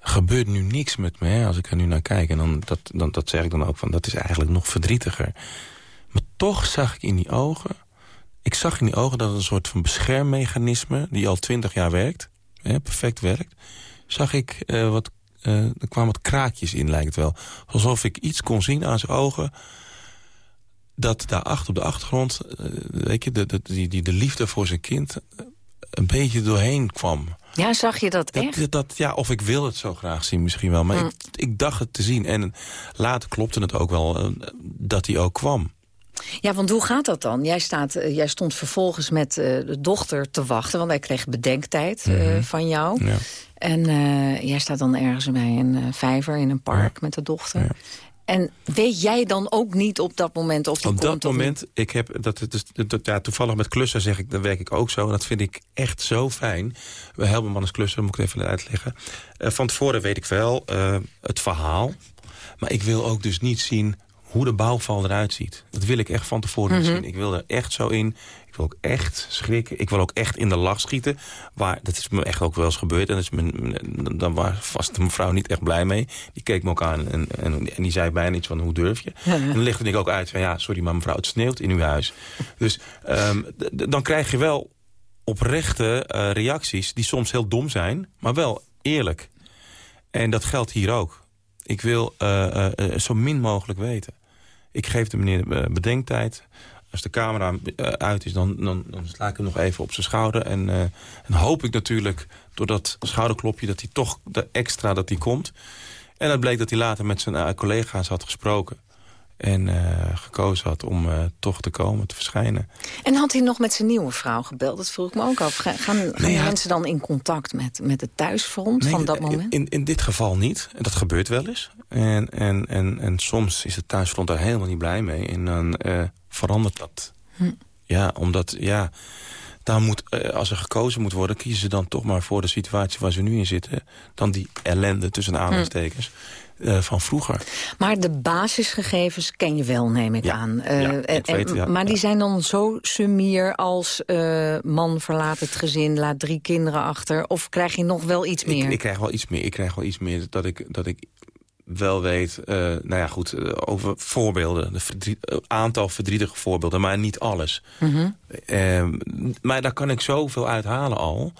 gebeurt nu niks met me, hè, als ik er nu naar kijk. En dan, dat, dan, dat zeg ik dan ook van, dat is eigenlijk nog verdrietiger. Maar toch zag ik in die ogen... Ik zag in die ogen dat het een soort van beschermmechanisme... die al twintig jaar werkt, hè, perfect werkt... zag ik uh, wat... Uh, er kwamen wat kraakjes in, lijkt het wel. Alsof ik iets kon zien aan zijn ogen... dat daarachter op de achtergrond... Uh, weet je, de, de, die, die, de liefde voor zijn kind... een beetje doorheen kwam. Ja, zag je dat echt? Dat, dat, ja, of ik wil het zo graag zien misschien wel. Maar Mm. ik, ik dacht het te zien. En later klopte het ook wel dat hij ook kwam. Ja, want hoe gaat dat dan? Jij, staat, uh, jij stond vervolgens met uh, de dochter te wachten... want hij kreeg bedenktijd mm -hmm. van jou. Ja. En jij staat dan ergens bij een vijver in een park ja. met de dochter. Ja. En weet jij dan ook niet op dat moment of die Op komt dat moment, ik heb, dat, dat, dat, ja, toevallig met klussen zeg ik, dan werk ik ook zo. En dat vind ik echt zo fijn. We helpen man als klusser, moet ik even uitleggen. Uh, van tevoren weet ik wel het verhaal. Maar ik wil ook dus niet zien hoe de bouwval eruit ziet. Dat wil ik echt van tevoren Mhm. mm -hmm. zien. Ik wil er echt zo in. Ik wil ook echt schrikken. Ik wil ook echt in de lach schieten. Waar, dat is me echt ook wel eens gebeurd. En dat is mijn, dan was vast de mevrouw niet echt blij mee. Die keek me ook aan en, en, en die zei bijna iets van, hoe durf je? En dan legde ik ook uit van, ja, sorry, maar mevrouw, het sneeuwt in uw huis. dus um, dan krijg je wel oprechte uh, reacties die soms heel dom zijn, maar wel eerlijk. En dat geldt hier ook. Ik wil uh, uh, zo min mogelijk weten. Ik geef de meneer bedenktijd als de camera uh, uit is, dan, dan, dan, sla ik hem nog even op zijn schouder. En, uh, en hoop ik natuurlijk, door dat schouderklopje... dat hij toch de extra dat hij komt. En dat bleek dat hij later met zijn uh, collega's had gesproken. En gekozen had om toch te komen, te verschijnen. En had hij nog met zijn nieuwe vrouw gebeld? Dat vroeg ik me ook af. Gaan, gaan nee, mensen dan in contact met, met het thuisfront nee, van dat moment? In, in dit geval niet. En dat gebeurt wel eens. En, en, en, en soms is het thuisfront daar helemaal niet blij mee. En dan verandert dat. Hm. Ja, omdat, ja, daar moet, als er gekozen moet worden... kiezen ze dan toch maar voor de situatie waar ze nu in zitten... dan die ellende tussen aanhalingstekens hm. van vroeger. Maar de basisgegevens ken je wel, neem ik ja. aan. Uh, ja, ik en, weet, ja, maar die zijn dan zo summier als uh, man verlaat het gezin... laat drie kinderen achter, of krijg je nog wel iets meer? Ik, ik krijg wel iets meer. Ik krijg wel iets meer dat ik... Dat ik wel weet, uh, nou ja goed, uh, over voorbeelden. Een uh, aantal verdrietige voorbeelden, maar niet alles. Mhm. Mm -hmm. maar daar kan ik zoveel uithalen al.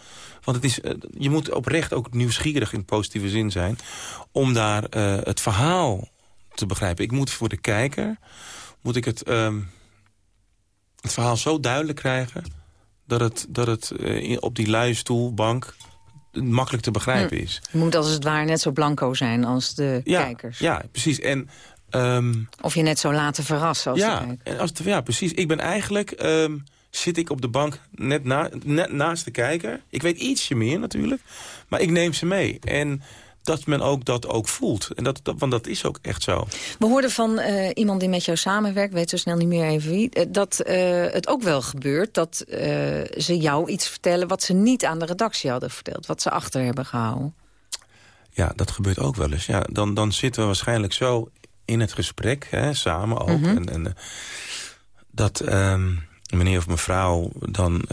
Want het is, eh, je moet oprecht ook nieuwsgierig in positieve zin zijn... om daar eh, het verhaal te begrijpen. Ik moet voor de kijker moet ik het, um, het verhaal zo duidelijk krijgen... dat het, dat het op die luie stoelbank makkelijk te begrijpen is. Je moet als het ware net zo blanco zijn als de ja, kijkers. Ja, precies. En, um, of je net zo laten verrassen als ja, de kijker. En als ja, precies. Ik ben eigenlijk... Um, zit ik op de bank net, na, net naast de kijker. Ik weet ietsje meer natuurlijk, maar ik neem ze mee. En dat men ook dat ook voelt. En dat, dat, want dat is ook echt zo. We hoorden van uh, iemand die met jou samenwerkt, weet zo snel niet meer even wie... Uh, dat uh, het ook wel gebeurt dat ze jou iets vertellen... wat ze niet aan de redactie hadden verteld, wat ze achter hebben gehouden. Ja, dat gebeurt ook wel eens. Ja, dan, dan zitten we waarschijnlijk zo in het gesprek, hè, samen ook. Mhm. En, en dat um, meneer of mevrouw dan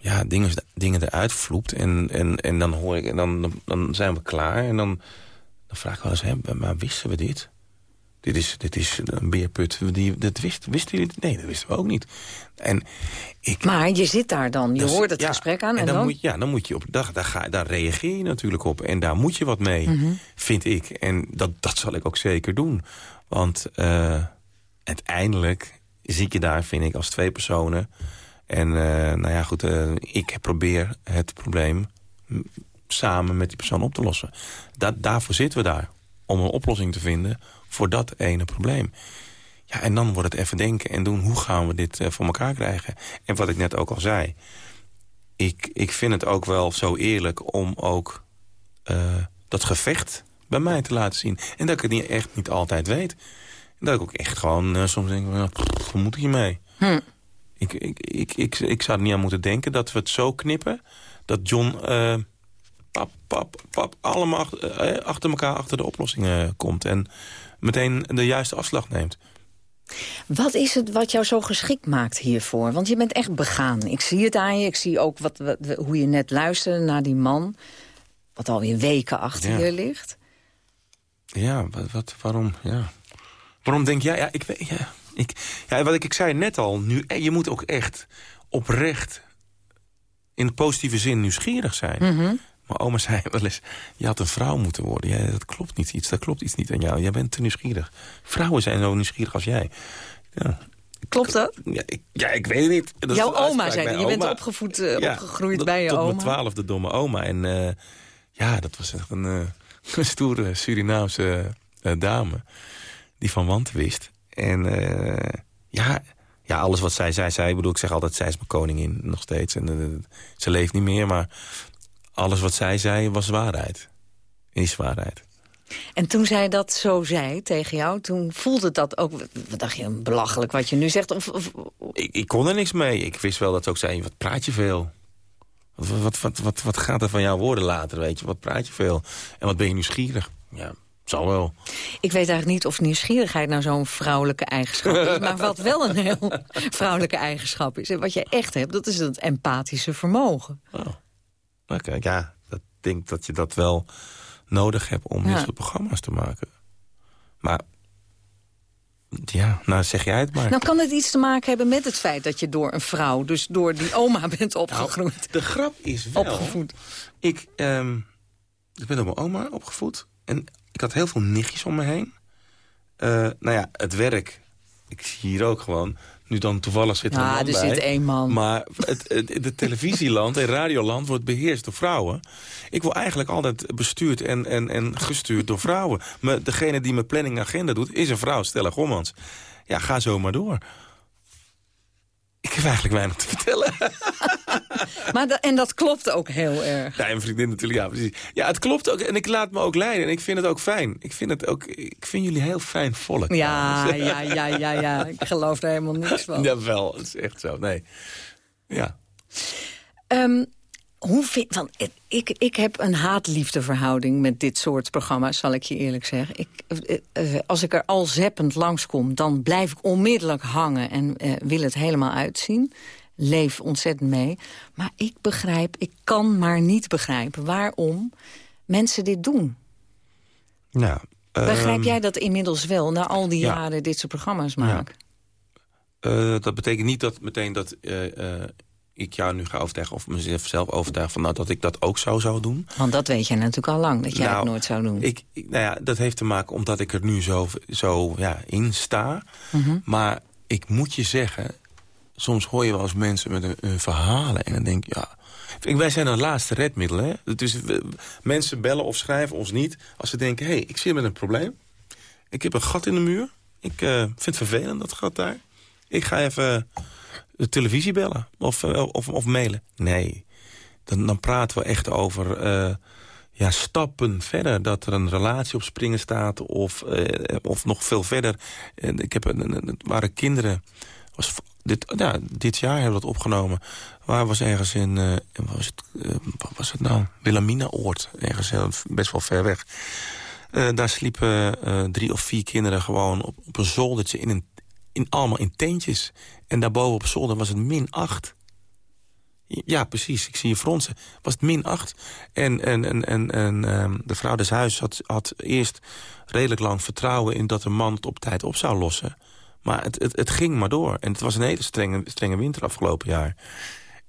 ja, dingen, dingen eruit vloept. En, en, en dan hoor ik, en dan, dan zijn we klaar. En dan, dan vraag ik wel eens, hè, maar wisten we dit? Dit is, dit is een beerput. Die, dat wist, wisten jullie? Nee, dat wisten we ook niet. En ik, maar je zit daar dan, je hoort het ja, gesprek aan. En, en dan, dan, Moet, ja, dan moet je op, daar, daar, ga, daar reageer je natuurlijk op. En daar moet je wat mee, Mhm. mm -hmm. vind ik. En dat, dat zal ik ook zeker doen. Want uh, uiteindelijk zie je daar, vind ik, als twee personen... En uh, nou ja, goed, uh, ik probeer het probleem samen met die persoon op te lossen. Dat, daarvoor zitten we daar. Om een oplossing te vinden voor dat ene probleem. Ja, en dan wordt het even denken en doen, hoe gaan we dit uh, voor elkaar krijgen? En wat ik net ook al zei. Ik, ik vind het ook wel zo eerlijk om ook dat gevecht bij mij te laten zien. En dat ik het niet, echt niet altijd weet. En dat ik ook echt gewoon soms denk, hoe moet ik hiermee? Hm. Ik, ik, ik, ik, ik zou er niet aan moeten denken dat we het zo knippen... dat John uh, pap, pap, pap, allemaal achter, uh, achter elkaar achter de oplossingen komt... en meteen de juiste afslag neemt. Wat is het wat jou zo geschikt maakt hiervoor? Want je bent echt begaan. Ik zie het aan je, ik zie ook wat, wat, hoe je net luisterde naar die man. wat alweer weken achter Ja. je ligt. Ja, wat, wat, waarom, ja. Waarom denk jij, ja, ik weet, ja, ik, ja, wat ik, ik zei net al, nu, eh, je moet ook echt oprecht, in de positieve zin, nieuwsgierig zijn. Mhm. Maar oma (laughs) zei wel eens, je had een vrouw moeten worden. Ja, dat klopt niet iets, dat klopt iets niet aan jou. Jij bent te nieuwsgierig. Vrouwen zijn zo nieuwsgierig als jij. Ja. Klopt dat? Ja, ik, ja, ik weet het niet. Dat Jouw oma zei. Je bent opgevoed, eh, Ja, opgegroeid tot- bij je tot oma. mijn twaalfde domme oma. En eh, ja, dat was echt een, (laughs) een stoere Surinaamse dame. Die van wanten wist. En eh, ja, ja, alles wat zij zei, zei. Ik bedoel, ik zeg altijd, zij is mijn koningin nog steeds. En eh, ze leeft niet meer, maar alles wat zij zei was waarheid. Is waarheid. En toen zij dat zo zei tegen jou, toen voelde dat ook... Wat dacht je, belachelijk wat je nu zegt? Of, of- Ik, ik kon er niks mee. Ik wist wel dat ze ook zei, wat praat je veel? Wat, wat, wat, wat, wat gaat er van jouw woorden later, weet je? Wat praat je veel? En wat ben je nieuwsgierig? Ja, zal wel. ik weet eigenlijk niet of nieuwsgierigheid nou zo'n vrouwelijke eigenschap is. maar wat wel een heel vrouwelijke eigenschap is... en wat je echt hebt, dat is het empathische vermogen. Maar kijk, ja, ik denk dat je dat wel nodig hebt om Ja. dit soort programma's te maken. Maar, ja, nou zeg jij het maar. Nou kan het iets te maken hebben met het feit dat je door een vrouw... dus door die oma bent opgegroeid. Nou, de grap is wel... Opgevoed. Ik, ehm, ik ben door mijn oma opgevoed. En ik had heel veel nichtjes om me heen. Eh, nou ja, het werk. Ik zie hier ook gewoon. Nu dan toevallig zit er Ja, een man er bij. zit één man. Maar het, het, de televisieland en radioland wordt beheerst door vrouwen. Ik wil eigenlijk altijd bestuurd en, en, en gestuurd door vrouwen. Maar degene die mijn planning en agenda doet, is een vrouw, Stella Gommans. Ja, ga zo maar door. Ik heb eigenlijk weinig te vertellen. (laughs) Maar da- en dat klopt ook heel erg. Ja, en vriendin natuurlijk, ja, precies. Ja, het klopt ook. En ik laat me ook leiden. En ik vind het ook fijn. Ik vind, het ook, ik vind jullie heel fijn volk. Ja, ja, ja, ja, ja. Ik geloof er helemaal niks van. (laughs) Jawel, het is echt zo. Nee. Ja. Ehm, hoe vind, ik, ik heb een haat-liefde verhouding met dit soort programma's, zal ik je eerlijk zeggen. Ik, eh, eh, als ik er al zeppend langskom, dan blijf ik onmiddellijk hangen en eh, wil het helemaal uitzien. Leef ontzettend mee. Maar ik begrijp, ik kan maar niet begrijpen waarom mensen dit doen. Nou, Begrijp ehm, jij dat inmiddels wel, na al die ja. jaren dit soort programma's Ja. eh, dat betekent niet dat meteen dat eh, eh, ik jou nu ga overtuigen... of mezelf zelf overtuigen van, nou, dat ik dat ook zo zou doen. Want dat weet jij natuurlijk al lang, dat jij Nou, het nooit zou doen. Ik, ik- nou ja, dat heeft te maken omdat ik er nu zo, zo ja, in sta. Mhm. Maar ik moet je zeggen, soms hoor je wel eens mensen met een, een verhalen... en dan denk je, ja... Ik, wij zijn een laatste redmiddel, hè. Dus we- mensen bellen of schrijven ons niet... als ze denken, hé, hey, ik zit met een probleem. Ik heb een gat in de muur. Ik eh, vind het vervelend, dat gat daar. Ik ga even de televisie bellen of, eh, of, of mailen. Nee, dan, dan praten we echt over eh, ja, stappen verder. Dat er een relatie op springen staat of, eh, of nog veel verder. Ik heb het waren kinderen... Was, dit, ja, dit jaar hebben we dat opgenomen. Waar was ergens in... eh, waar was het, eh, wat was het nou? Wilhelmina-oord. Ergens heel, best wel ver weg. Eh, daar sliepen eh, drie of vier kinderen gewoon op, op een zoldertje... In een, in, allemaal in tentjes. En daarboven op zolder was het min acht. Ja, precies. Ik zie je fronsen. Was het min 8. En, en, en, en, en ehm, de vrouw des huis had, had eerst redelijk lang vertrouwen... in dat de man het op tijd op zou lossen. Maar het, het, het ging maar door. En het was een hele strenge, strenge winter afgelopen jaar.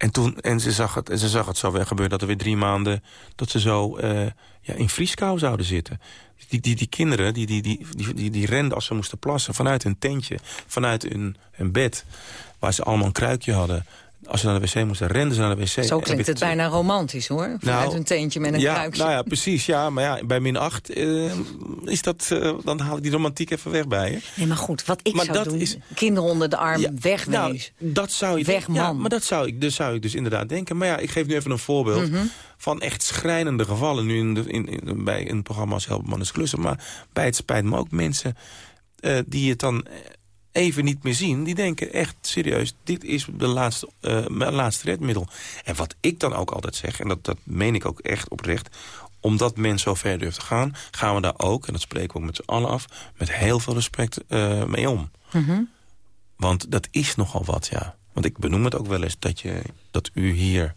En, toen, en ze, zag het, ze zag het zo weer gebeuren dat er weer drie maanden... dat ze zo eh, ja, in vrieskou zouden zitten. Die, die, die kinderen die, die, die, die, die, renden als ze moesten plassen... vanuit hun tentje, vanuit hun, hun bed... waar ze allemaal een kruikje hadden... Als ze naar de wc moesten, renden ze naar de wc. Zo klinkt het bijna romantisch, hoor. Vanuit een teentje met een ja, kruikje. Nou ja, precies. Ja, maar ja, bij min 8 eh, is dat, eh, dan haal ik die romantiek even weg bij je. Nee, maar goed, wat ik Maar zou dat doen... is- kinderen onder de arm, wegwezen. Nou, dat zou je Weg, Ja, man. maar dat zou, ik, dus zou ik dus inderdaad denken. Maar ja, ik geef nu even een voorbeeld Mhm. van echt schrijnende gevallen. Nu in de, in, in- bij een programma als Help Man is Klussen. Maar bij het spijt me ook mensen eh, die het dan even niet meer zien. Die denken echt serieus, dit is de laatste, eh, mijn laatste redmiddel. En wat ik dan ook altijd zeg, en dat, dat meen ik ook echt oprecht omdat men zo ver durft te gaan, gaan we daar ook, en dat spreken we ook met z'n allen af... met heel veel respect eh, mee om. Mhm. Want dat is nogal wat, ja. Want ik benoem het ook wel eens dat, je, dat u hier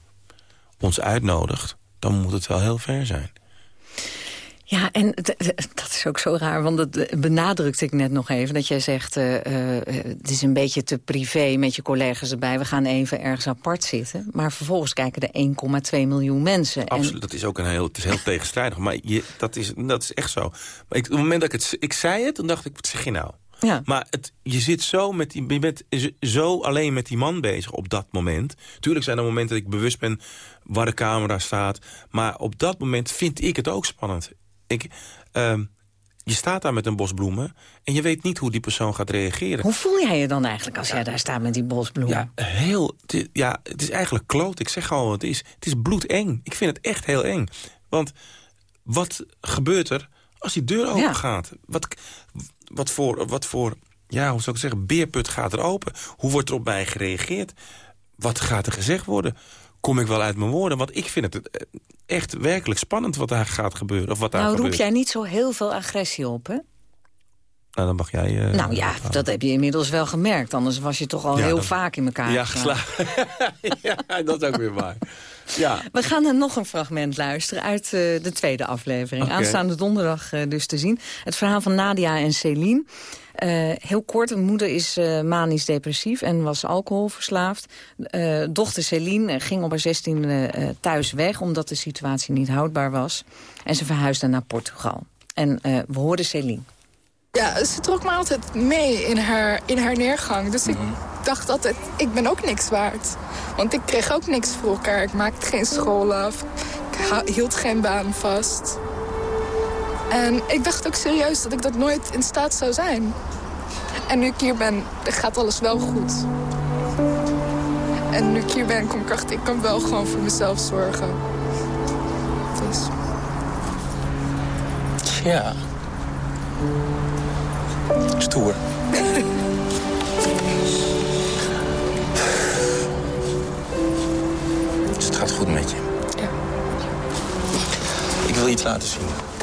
ons uitnodigt. Dan moet het wel heel ver zijn. Ja, en dat is ook zo raar, want dat eh, benadrukte ik net nog even. Dat jij zegt, eh, eh, het is een beetje te privé met je collega's erbij. We gaan even ergens apart zitten. Maar vervolgens kijken er 1,2 miljoen mensen. En Absoluut, dat is ook een heel, het is heel tegenstrijdig. Maar je, dat, is, dat is echt zo. Maar ik, op het moment dat ik het... Ik zei het, dan dacht ik, wat zeg je nou? Ja. Maar het, je zit zo met die, je bent zo alleen met die man bezig op dat moment. Tuurlijk zijn er momenten dat ik bewust ben waar de camera staat. Maar op dat moment vind ik het ook spannend. Ik, ehm, je staat daar met een bos bloemen en je weet niet hoe die persoon gaat reageren. Hoe voel jij je dan eigenlijk als jij daar staat met die bosbloemen? Ja, heel, ja, het is eigenlijk kloot. Ik zeg gewoon wat het is. Het is bloedeng. Ik vind het echt heel eng. Want wat gebeurt er als die deur open Ja. gaat? Wat, wat voor, wat voor ja, hoe zou ik zeggen, beerput gaat er open? Hoe wordt er op mij gereageerd? Wat gaat er gezegd worden? Kom ik wel uit mijn woorden? Want ik vind het eh, echt werkelijk spannend wat daar gaat gebeuren. Of wat daar Nou roep gebeurt. jij niet zo heel veel agressie op, hè? Nou, dan mag jij... eh, nou ja, dat heb je inmiddels wel gemerkt. Anders was je toch al Ja, heel dan- vaak in elkaar Ja, geslagen. (laughs) ja, dat is ook weer waar. Ja. We gaan naar nog een fragment luisteren uit eh, de tweede aflevering. Aanstaande donderdag dus te zien. Het verhaal van Nadia en Celine. Eh, heel kort, de moeder is eh, manisch depressief en was alcoholverslaafd. Eh, dochter Celine ging op haar zestiende eh thuis weg... omdat de situatie niet houdbaar was. En ze verhuisde naar Portugal. En eh, we hoorden Celine. Ja, ze trok me altijd mee in haar, in haar neergang. Dus ik dacht altijd, ik ben ook niks waard. Want ik kreeg ook niks voor elkaar. Ik maakte geen school af. Ik hield geen baan vast. En ik dacht ook serieus dat ik dat nooit in staat zou zijn. En nu ik hier ben, gaat alles wel goed. En nu ik hier ben, kom ik achter, ik kan wel gewoon voor mezelf zorgen. Dus... Ja. Stoer. Dus het gaat goed met je. Ja. Ik wil iets laten zien.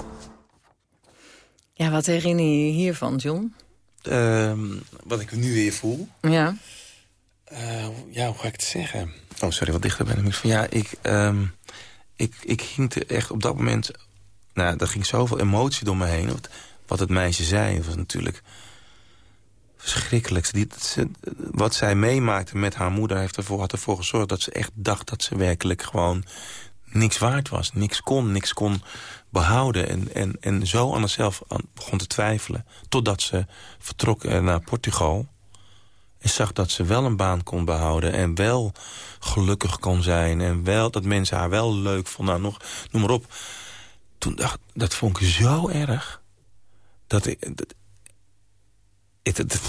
Ja, wat herinner je je hiervan, John? Ehm, wat ik nu weer voel. Ja. Eh, ja, hoe ga ik het zeggen? Oh, sorry, wat dichter bij de microfoon. Ja, ik, ehm, ik, ik ging er echt op dat moment... Nou, er ging zoveel emotie door me heen. Wat, wat het meisje zei, was natuurlijk verschrikkelijk. Die, ze, wat zij meemaakte met haar moeder heeft ervoor, had ervoor gezorgd... dat ze echt dacht dat ze werkelijk gewoon niks waard was. Niks kon, niks kon behouden. En, en, en zo aan zichzelf begon te twijfelen. Totdat ze vertrok eh, naar Portugal... En zag dat ze wel een baan kon behouden. En wel gelukkig kon zijn. En wel dat mensen haar wel leuk vonden. Nou, nog, noem maar op. Toen dacht dat vond ik zo erg. Dat ik... Dat, het-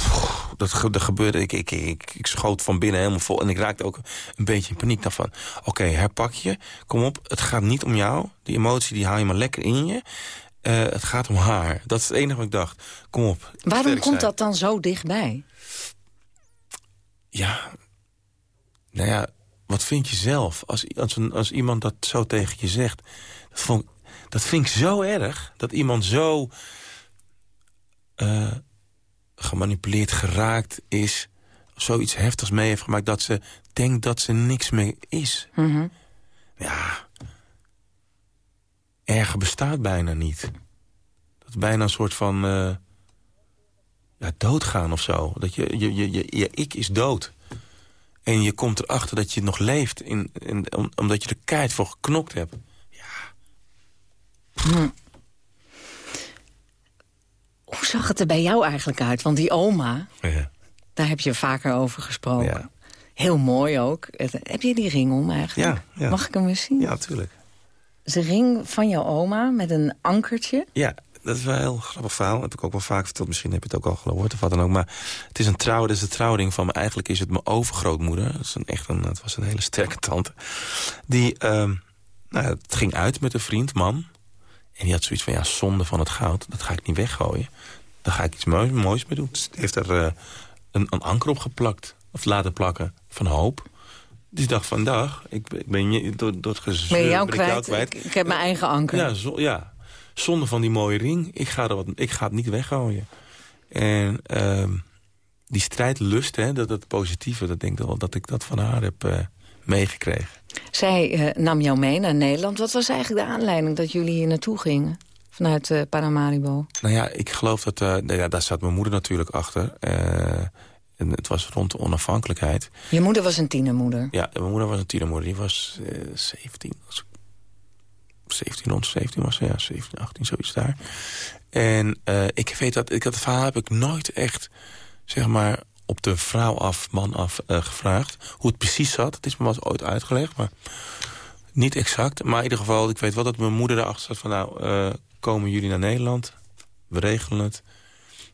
dat, dat gebeurde, ik, ik, ik, ik schoot van binnen helemaal vol. En ik raakte ook een beetje in paniek. Dan van, oké, herpak je. Kom op, het gaat niet om jou. Die emotie die haal je maar lekker in je. Eh, het gaat om haar. Dat is het enige wat ik dacht. Kom op. Waarom komt dat dan zo dichtbij? Ja, nou ja, wat vind je zelf? Als, als, een, als iemand dat zo tegen je zegt... Dat, vond, dat vind ik zo erg. Dat iemand zo eh, gemanipuleerd geraakt is... zoiets heftigs mee heeft gemaakt... dat ze denkt dat ze niks meer is. Mhm. Ja, erger bestaat bijna niet. Dat is bijna een soort van... eh, ja, doodgaan of zo. Dat je, je, je, je, je ik is dood. En je komt erachter dat je nog leeft. In, in, om- omdat je er keihard voor geknokt hebt. Hm. Hoe zag het er bij jou eigenlijk uit? Want die oma, Ja. daar heb je vaker over gesproken. Heel mooi ook. Heb je die ring om eigenlijk? Ja. Mag ik hem eens zien? Ja, is een ring van jouw oma met een ankertje. Ja, dat is wel een heel grappig verhaal. Dat heb ik ook wel vaak verteld. Misschien heb je het ook al gehoord of wat dan ook. Maar het is een trouw, het is de trouwring van me. Eigenlijk is het mijn overgrootmoeder. Dat is een, echt een, het was een hele sterke tante. Die, ehm, nou, het ging uit met een vriend, man. En die had zoiets van, ja, zonde van het goud. Dat ga ik niet weggooien. Daar ga ik iets moois, moois mee doen. Dus die heeft er eh, een, een anker op geplakt. Of laten plakken van hoop. Dus dacht van, dag, ik, ik ben je door, door het gezeur Ben je jou ben ik jou kwijt? Ik, ik heb mijn eigen anker. ja, zo, ja, zonde van die mooie ring. Ik ga, er wat, ik ga het niet weggooien. En ehm, die strijdlust, hè, dat, dat positieve... dat denk ik wel dat ik dat van haar heb eh, meegekregen. Zij eh, nam jou mee naar Nederland. Wat was eigenlijk de aanleiding dat jullie hier naartoe gingen? Vanuit uh, Paramaribo? Nou ja, ik geloof dat... Uh, ja, daar zat mijn moeder natuurlijk achter. Uh, en het was rond de onafhankelijkheid. Je moeder was een tienermoeder? Ja, mijn moeder was een tienermoeder. Die was 17. 17, rond 17 was ze, ja, 17, 18, zoiets daar. En ik weet dat... Ik, dat verhaal heb ik nooit echt, zeg maar op de vrouw af, man af gevraagd. Hoe het precies zat, het is me wel eens ooit uitgelegd, maar niet exact. Maar in ieder geval, ik weet wel dat mijn moeder erachter zat van... nou, uh, komen jullie naar Nederland, we regelen het.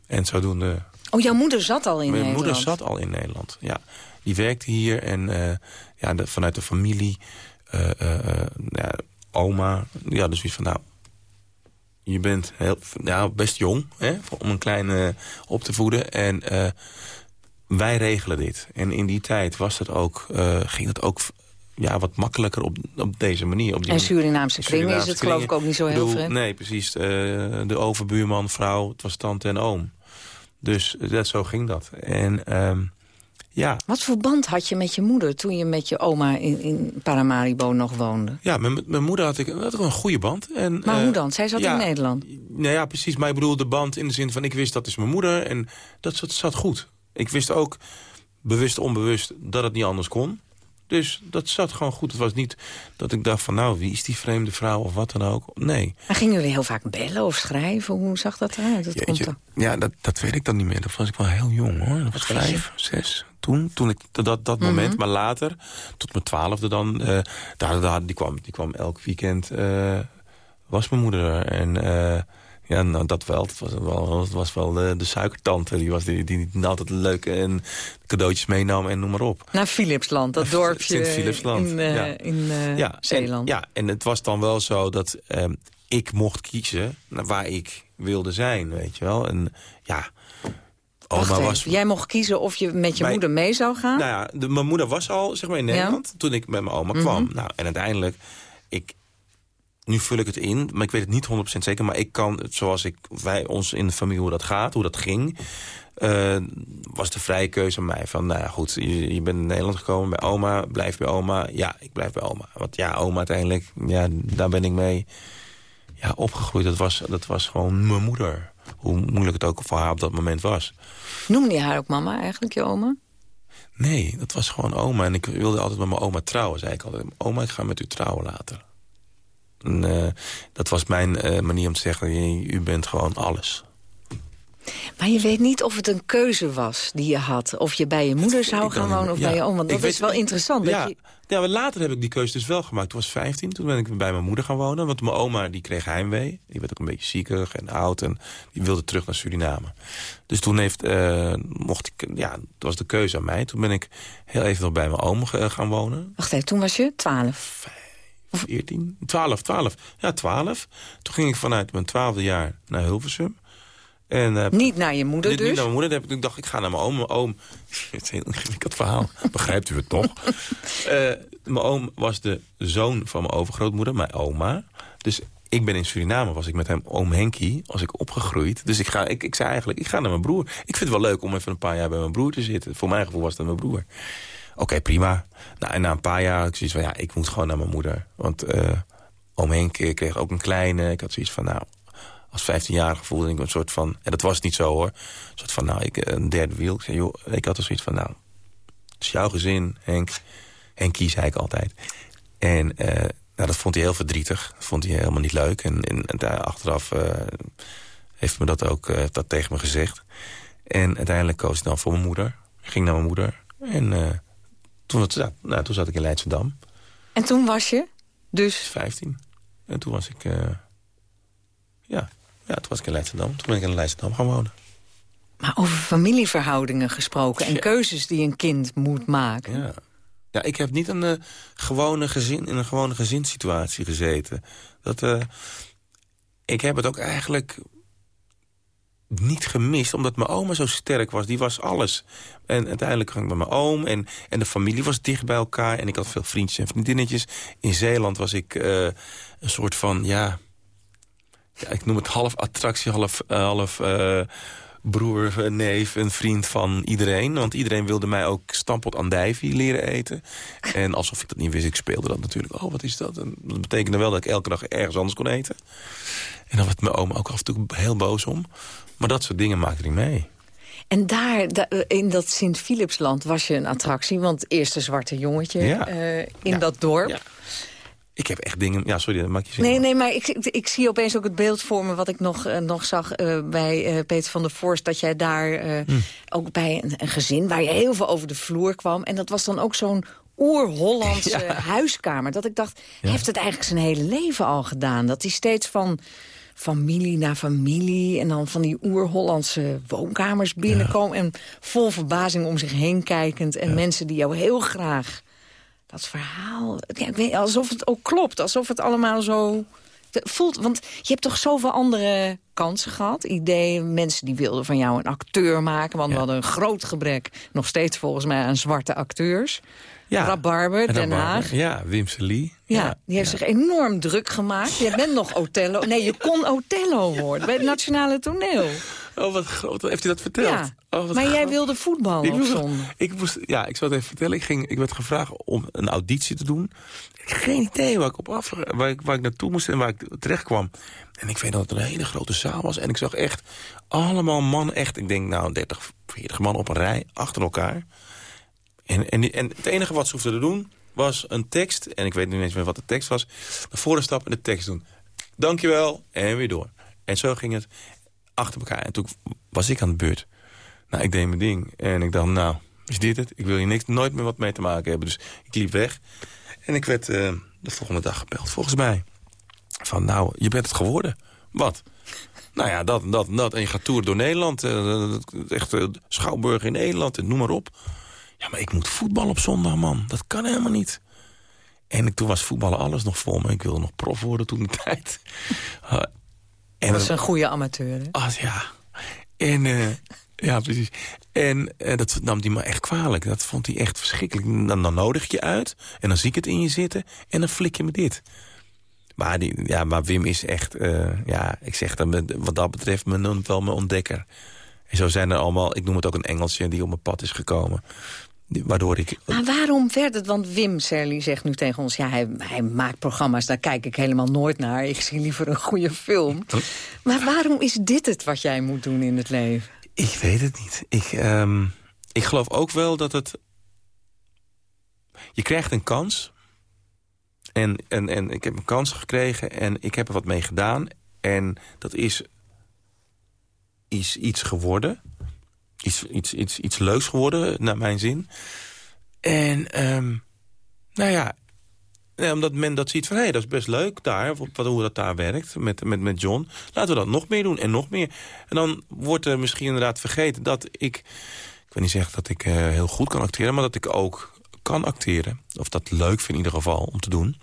En zodoende... Oh, jouw moeder zat al in mijn Nederland? Mijn moeder zat al in Nederland, ja. Die werkte hier en uh, ja, de, vanuit de familie... Uh, ja, oma, ja, dus wie van nou... Je bent heel, ja, best jong hè, om een kleine op te voeden. En wij regelen dit. En in die tijd was het ook, ging het ook ja, wat makkelijker op, op deze manier. Op die en Surinaamse kringen is het geloof ik ook niet zo heel veel. Nee, precies. Uh, de overbuurman, vrouw, het was tante en oom. Dus dat, zo ging dat. En um, ja. Wat voor band had je met je moeder toen je met je oma in, in Paramaribo nog woonde? Ja, met mijn moeder had ik, had ik een goede band. En, maar uh, hoe dan? Zij zat ja, in Nederland? Nou ja, precies. Maar ik bedoel de band in de zin van ik wist dat is mijn moeder. En dat zat, zat goed. Ik wist ook, bewust onbewust, dat het niet anders kon. Dus dat zat gewoon goed. Het was niet dat ik dacht van nou, wie is die vreemde vrouw of wat dan ook. Nee. Maar gingen jullie heel vaak bellen of schrijven? Hoe zag dat eruit? Dat Jeetje, komt ja, dat, dat weet ik dan niet meer. Dat was ik wel heel jong hoor. Dat was vijf, zes. Toen, toen ik dat, dat moment, mm -hmm. maar later, tot mijn twaalfde dan, uh, daar, daar, die, kwam, die kwam elk weekend, uh, was mijn moeder er. En uh, ja, nou, dat wel. Het was wel, het was wel de, de suikertante. Die, was die, die, die altijd leuke en cadeautjes meenam en noem maar op. Naar Philipsland, dat (laughs) dorpje Philipsland. in, uh, ja. in uh, ja, Zeeland. En, ja, en het was dan wel zo dat um, ik mocht kiezen naar waar ik wilde zijn, weet je wel. En ja... Oma was... Jij mocht kiezen of je met je mijn, moeder mee zou gaan? Nou ja, de, mijn moeder was al zeg maar, in Nederland ja? toen ik met mijn oma kwam. Mm -hmm. nou, en uiteindelijk... Ik, nu vul ik het in, maar ik weet het niet 100% zeker. Maar ik kan, zoals ik, wij, ons in de familie, hoe dat gaat, hoe dat ging... Uh, was de vrije keuze aan mij. Van, nou ja, goed, je, je bent in Nederland gekomen bij oma. Blijf bij oma. Ja, ik blijf bij oma. Want ja, oma uiteindelijk, ja, daar ben ik mee ja, opgegroeid. Dat was, dat was gewoon mijn moeder. Hoe moeilijk het ook voor haar op dat moment was. Noemde je haar ook mama eigenlijk, je oma? Nee, dat was gewoon oma. En ik wilde altijd met mijn oma trouwen, zei ik altijd. Oma, ik ga met u trouwen later. En, uh, dat was mijn uh, manier om te zeggen, u bent gewoon alles. Maar je weet niet of het een keuze was die je had. Of je bij je moeder zou gaan wonen of ja. bij je oom. Want dat is wel interessant. Ja, dat je... ja, later heb ik die keuze dus wel gemaakt. Toen was 15, toen ben ik bij mijn moeder gaan wonen. Want mijn oma die kreeg heimwee. Die werd ook een beetje ziekig en oud. En die wilde terug naar Suriname. Dus toen heeft, uh, mocht ik, ja, dat was de keuze aan mij. Toen ben ik heel even nog bij mijn oom gaan wonen. Wacht even, toen was je 12? 14, 12, 12. Ja, 12. Toen ging ik vanuit mijn twaalfde jaar naar Hilversum. En, uh, niet naar je moeder niet, dus? Niet naar mijn moeder. Ik dacht, ik ga naar mijn oom. Mijn oom, (laughs) het is een heel ingewikkeld verhaal. (laughs) Begrijpt u het toch? uh, mijn oom was de zoon van mijn overgrootmoeder, mijn oma. Dus ik ben in Suriname, was ik met hem, oom Henkie, was ik opgegroeid. Dus ik, ga, ik, ik zei eigenlijk, ik ga naar mijn broer. Ik vind het wel leuk om even een paar jaar bij mijn broer te zitten. Voor mijn gevoel was dat mijn broer. Oké, prima. Nou, en na een paar jaar had ik zoiets van, ja, ik moet gewoon naar mijn moeder. Want uh, oom Henk kreeg ook een kleine. Ik had zoiets van, nou, als 15-jarige voelde ik een soort van... En dat was niet zo, hoor. Een soort van, nou, ik, een derde wiel. Ik, zei, joh, ik had er zoiets van, nou, het is jouw gezin, Henk. Henkie, zei ik altijd. En nou, dat vond hij heel verdrietig. Dat vond hij helemaal niet leuk. En, en, daar achteraf heeft me dat ook dat tegen me gezegd. En uiteindelijk koos ik dan voor mijn moeder. Ik ging naar mijn moeder. En toen, nou, toen zat ik in Leidschendam. En toen was je dus? 15. En toen was ik... Uh, ja, ja, toen was ik in Leidschendam. Toen ben ik in Leidschendam gaan wonen. Maar over familieverhoudingen gesproken... en ja. keuzes die een kind moet maken. Ja, ja ik heb niet een, uh, gewone gezin, in een gewone gezinssituatie gezeten. Dat, uh, ik heb het ook eigenlijk niet gemist, omdat mijn oma zo sterk was. Die was alles. En uiteindelijk ging ik met mijn oom en, en de familie was dicht bij elkaar. En ik had veel vriendjes en vriendinnetjes. In Zeeland was ik uh, een soort van, ja... ja... ik noem het half attractie, half, uh, half uh, broer, neef, een vriend van iedereen. Want iedereen wilde mij ook stampot andijvie leren eten. En alsof ik dat niet wist, ik speelde dat natuurlijk. Oh, wat is dat? En dat betekende wel dat ik elke dag ergens anders kon eten. En dan werd mijn oma ook af en toe heel boos om. Maar dat soort dingen maakte ik mee. En daar, da- eh, in dat Sint-Philipsland, was je een attractie. Want het eerste zwarte jongetje Ja. eh, in dat dorp. Ik heb echt dingen... Ja, sorry, dat maak je zin. Nee, nee, maar ik, ik, ik zie opeens ook het beeld voor me... wat ik nog, eh, nog zag bij Peter van der Voorst... dat jij daar eh, Hm. ook bij een, een gezin... waar je heel veel over de vloer kwam. En dat was dan ook zo'n oer-Hollandse (laughs) huiskamer. Dat ik dacht, hij heeft het eigenlijk zijn hele leven al gedaan. Dat hij steeds van familie naar familie... en dan van die oer-Hollandse woonkamers binnenkomen... en vol verbazing om zich heen kijkend... en mensen die jou heel graag dat verhaal... Ja, ik weet, alsof het ook klopt, alsof het allemaal zo voelt. Want je hebt toch zoveel andere kansen gehad, ideeën. Mensen die wilden van jou een acteur maken... want we hadden een groot gebrek, nog steeds volgens mij, aan zwarte acteurs. Ja. Rabarber, En Den Haag. Ja, Wim Lee. Ja, die heeft zich enorm druk gemaakt. Je bent nog Othello. Nee, je kon Othello worden bij het Nationale Toneel. Oh, wat groot. Heeft hij dat verteld? Ja, Oh, maar jij wilde voetballen Ik moest-. Ik moest, ja, ik zal het even vertellen. Ik, ging, ik werd gevraagd om een auditie te doen. Ik had geen idee waar ik, op af, waar, ik, waar ik naartoe moest en waar ik terecht kwam. En ik weet dat het een hele grote zaal was. En ik zag echt allemaal mannen, echt, ik denk nou 30, 40 man op een rij, achter elkaar. En, en, en het enige wat ze hoefden te doen was een tekst. En ik weet niet eens meer wat de tekst was. Naar voren stappen en de tekst doen. Dankjewel. En weer door. En zo ging het achter elkaar. En toen was ik aan de beurt. Nou, ik deed mijn ding. En ik dacht, nou, is dit het? Ik wil hier niks, nooit meer wat mee te maken hebben. Dus ik liep weg. En ik werd eh, de volgende dag gebeld, volgens mij. Van, nou, je bent het geworden. Wat? Nou ja, dat en dat en dat. En je gaat toeren door Nederland. eh, echt eh, Schouwburg in Nederland noem maar op. Ja, maar ik moet voetballen op zondag, man. Dat kan helemaal niet. En ik, toen was voetballen alles nog voor me. Ik wilde nog prof worden toen de (laughs) tijd. Uh, Dat was een goede amateur, hè? Ah, ja. En, eh, ja, precies. En eh, dat nam hij me echt kwalijk. Dat vond hij echt verschrikkelijk. Dan, dan nodig je je uit en dan zie ik het in je zitten en dan flik je me dit. Maar, die, ja, maar Wim is echt, eh, ja, ik zeg dan met- wat dat betreft mijn, wel mijn ontdekker. En zo zijn er allemaal, ik noem het ook een Engelsje die op mijn pad is gekomen. Waardoor ik... Maar waarom werd het? Want Wim Serli zegt nu tegen ons... ja, hij, hij maakt programma's, daar kijk ik helemaal nooit naar. Ik zie liever een goede film. Maar waarom is dit het wat jij moet doen in het leven? Ik weet het niet. Ik, ehm, ik geloof ook wel dat het... Je krijgt een kans. En, en, en ik heb een kans gekregen en ik heb er wat mee gedaan. En dat is, is iets geworden. Iets, iets, iets, iets leuks geworden, naar mijn zin. En, ehm, nou ja... Omdat men dat ziet van, hé, dat is best leuk daar, wat, hoe dat daar werkt met, met, met John. Laten we dat nog meer doen en nog meer. En dan wordt er misschien inderdaad vergeten dat ik... Ik wil niet zeggen dat ik eh, heel goed kan acteren, maar dat ik ook kan acteren. Of dat leuk vind in ieder geval om te doen.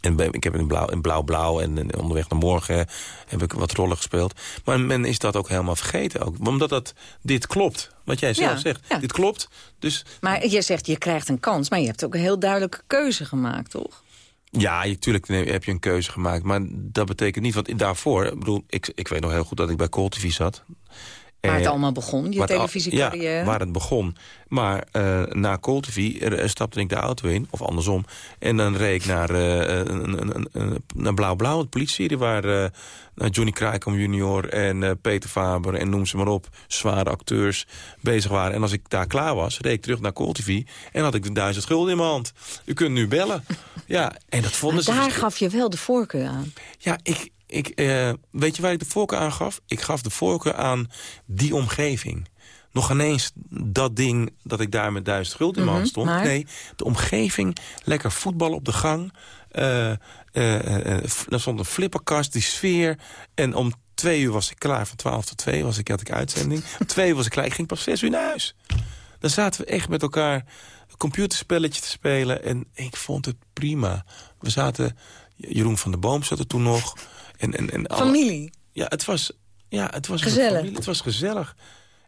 En ik heb in Blauw in Blauw, Blauw en Onderweg naar Morgen heb ik wat rollen gespeeld. Maar men is dat ook helemaal vergeten. Ook. Omdat dat, dit klopt, wat jij zelf Ja, zegt. ja. Dit klopt, dus Maar je zegt, je krijgt een kans, maar je hebt ook een heel duidelijke keuze gemaakt, toch? Ja, natuurlijk heb je een keuze gemaakt. Maar dat betekent niet, want daarvoor... Ik, bedoel, ik, ik weet nog heel goed dat ik bij TV zat. Waar het Eh, allemaal begon, je televisiecarrière. Ja, waar het begon. Maar eh, na eh, stapte ik de auto in, of andersom. En dan reed ik naar, eh, een, een, een, een- naar Blauw Blauw, het politie waar eh, Johnny Krijkom junior en Peter Faber en noem ze maar op... zware acteurs bezig waren. En als ik daar klaar was, reed ik terug naar TV... en had ik de duizend gulden in mijn hand. U kunt nu bellen. (laughs) ja, en dat vonden Maar ze... daar gaf je wel de voorkeur aan. ja, ik, ik, eh, weet je waar ik de voorkeur aan gaf? Ik gaf de voorkeur aan die omgeving. Nog ineens dat ding dat ik daar met duizend gulden in mijn hand Mhm, stond. maar? Nee, de omgeving, lekker voetbal op de gang. F- er stond een flipperkast, die sfeer. En om twee uur was ik klaar, van twaalf tot twee was ik, had ik uitzending. Om (laughs) twee uur was ik klaar, ik ging pas zes uur naar huis. Dan zaten we echt met elkaar een computerspelletje te spelen. En ik vond het prima. We zaten, Jeroen van der Boom zat er toen nog. En, en, en alle- Familie. Ja, het was, ja, het was Gezellig. familie, Het was gezellig.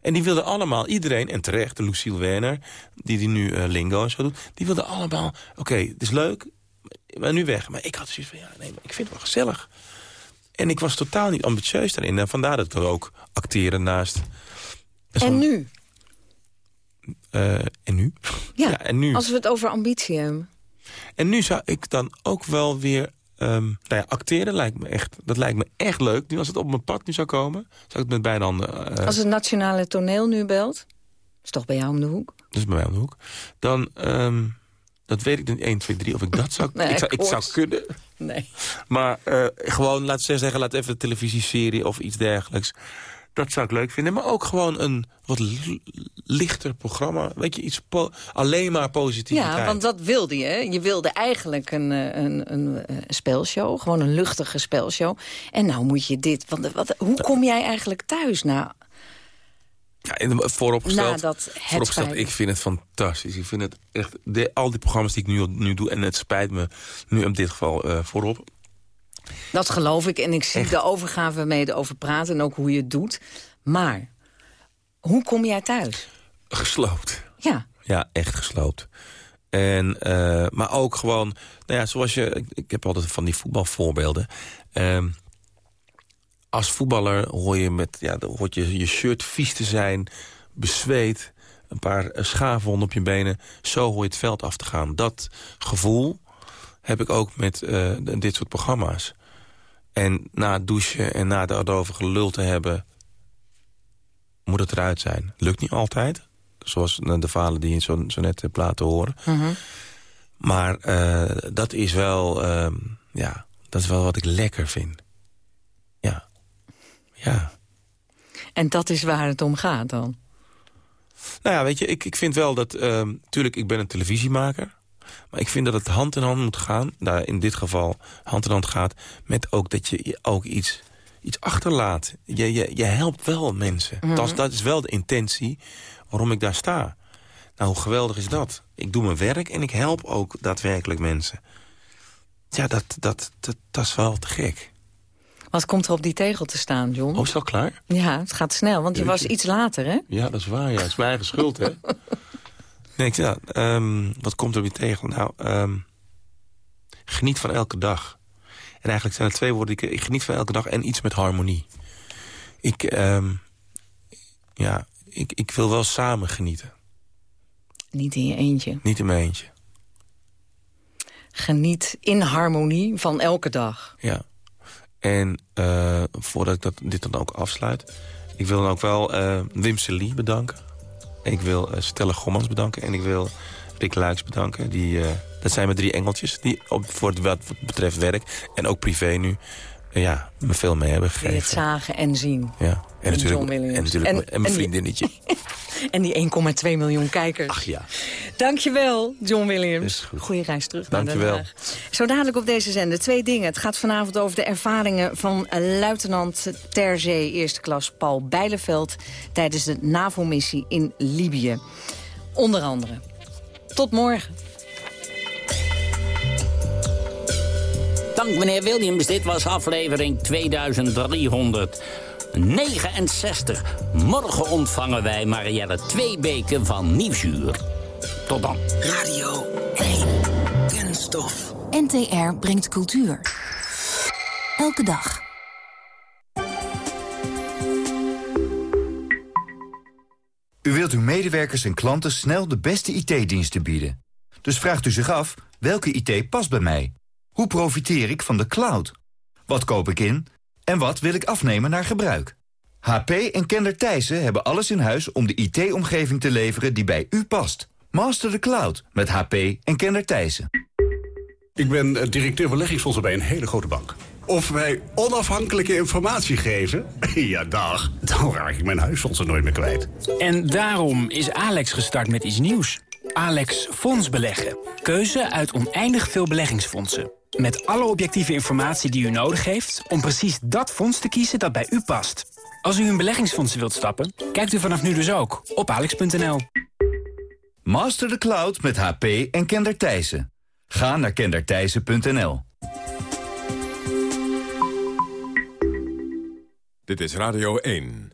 En die wilden allemaal, iedereen, en terecht, de Lucille Werner... die, die nu eh, Lingo en zo doet... die wilden allemaal, oké, het is leuk, maar nu weg. Maar ik had zoiets van, ja, nee, maar ik vind het wel gezellig. En ik was totaal niet ambitieus daarin. En vandaar dat er ook acteren naast... En nu? Eh, en nu? (laughs) Ja, en nu? als we het over ambitie hebben. En nu zou ik dan ook wel weer... ehm, nou ja, acteren lijkt me echt, dat lijkt me echt leuk. Nu als het op mijn pad nu zou komen, zou ik het met beide handen... eh, Als het nationale toneel nu belt, is toch bij jou om de hoek? Dat is bij mij om de hoek. Dan, ehm, dat weet ik niet 1, 2, 3 of ik dat zou... (laughs) Nee, ik, zou ik zou kunnen. Nee. Maar eh, gewoon, laat ze zeggen, laat even een televisieserie of iets dergelijks. Dat zou ik leuk vinden. Maar ook gewoon een wat lichter programma. Weet je, iets alleen maar positiviteit. Ja, want dat wilde je. Je wilde eigenlijk een, eh, een, een, eh, spelshow. Gewoon een luchtige spelshow. En nou moet je dit... Want, wat, hoe kom jij eigenlijk thuis na... Ja, en vooropgesteld, Nadat het vooropgesteld ik vind het fantastisch. Ik vind het echt, de, al die programma's die ik nu, nu doe... en het spijt me nu in dit geval eh, voorop... Dat geloof ik. En ik zie de overgave waarmee je erover praat. En ook hoe je het doet. Maar, hoe kom jij thuis? gesloopt. Ja. Ja, echt gesloopt. En, eh, maar ook gewoon, nou ja, zoals je... Ik, ik heb altijd van die voetbalvoorbeelden. Ehm, als voetballer hoor je met, ja, dan hoort je, je shirt vies te zijn, bezweet, een paar eh, schaafwonden op je benen. Zo hoor je het veld af te gaan. Dat gevoel heb ik ook met eh, dit soort programma's. En na het douchen en na het erover gelul te hebben... moet het eruit zijn. Lukt niet altijd. Zoals de verhalen die je zo, zo net hebt laten horen. Maar eh, dat is wel... ehm, ja, dat is wel wat ik lekker vind. Ja. Ja. En dat is waar het om gaat dan? Nou ja, weet je, ik, ik vind wel dat... ehm tuurlijk, ik ben een televisiemaker. Maar ik vind dat het hand in hand moet gaan. Nou, in dit geval hand in hand gaat. Met ook dat je ook iets, iets achterlaat. Je, je, je helpt wel mensen. Mhm. dat, is, dat is wel de intentie waarom ik daar sta. Nou, hoe geweldig is dat? Ik doe mijn werk en ik help ook daadwerkelijk mensen. Ja, dat, dat, dat, dat is wel te gek. Wat komt er op die tegel te staan, John? Oh, is het al klaar? Ja, het gaat snel, want je was iets later, hè? Ja, dat is waar. Ja. Het is mijn eigen schuld, hè? (laughs) Nee, ik, ja, ehm, wat komt er weer tegen? Nou, ehm, geniet van elke dag. En eigenlijk zijn er twee woorden. Ik, ik geniet van elke dag en iets met harmonie. Ik, ehm, ja, ik, ik wil wel samen genieten. Niet in je eentje. Niet in mijn eentje. Geniet in harmonie van elke dag. Ja. En eh, voordat ik dat, dit dan ook afsluit... ik wil dan ook wel eh Wim Celie bedanken. Ik wil eh, Stella Gommans bedanken. En ik wil Rick Luiks bedanken. Die, eh, dat zijn mijn drie engeltjes die op, voor het, wat betreft werk... en ook privé nu, eh, ja, me veel mee hebben Die het gegeven. zagen en zien. Ja. En, natuurlijk, en, natuurlijk En- mijn- en vriendinnetje. (laughs) En die 1,2 miljoen kijkers. Ach ja. Dankjewel, John Williams. Goed. Goeie reis terug naar Den Dankjewel. Haag. Zo dadelijk op deze zender twee dingen. Het gaat vanavond over de ervaringen van eh, luitenant ter zee eerste klas Paul Bijleveld... tijdens de NAVO-missie in Libië. Onder andere. Tot morgen. Dank meneer Williams, dit was aflevering 2369. Morgen ontvangen wij Marielle Tweebeke van Nieuwsuur. Tot dan. Radio 1. Kunststof. NTR brengt cultuur. Elke dag. U wilt uw medewerkers en klanten snel de beste IT-diensten bieden. Dus vraagt u zich af, welke IT past bij mij? Hoe profiteer ik van de cloud? Wat koop ik in? En wat wil ik afnemen naar gebruik? HP en Kender Thijssen hebben alles in huis om de IT-omgeving te leveren die bij u past. Master the cloud met HP en Kender Thijssen. Ik ben eh, directeur beleggingsfondsen bij een hele grote bank. Of wij onafhankelijke informatie geven? (laughs) Ja, dag. Dan raak ik mijn huisfondsen nooit meer kwijt. En daarom is Alex gestart met iets nieuws. Alex Fonds Beleggen. Keuze uit oneindig veel beleggingsfondsen. Met alle objectieve informatie die u nodig heeft... om precies dat fonds te kiezen dat bij u past. Als u in beleggingsfondsen wilt stappen, kijkt u vanaf nu dus ook op alex.nl. Master the cloud met HP en Kender Thijssen. Ga naar kenderthijssen.nl. Dit is Radio 1.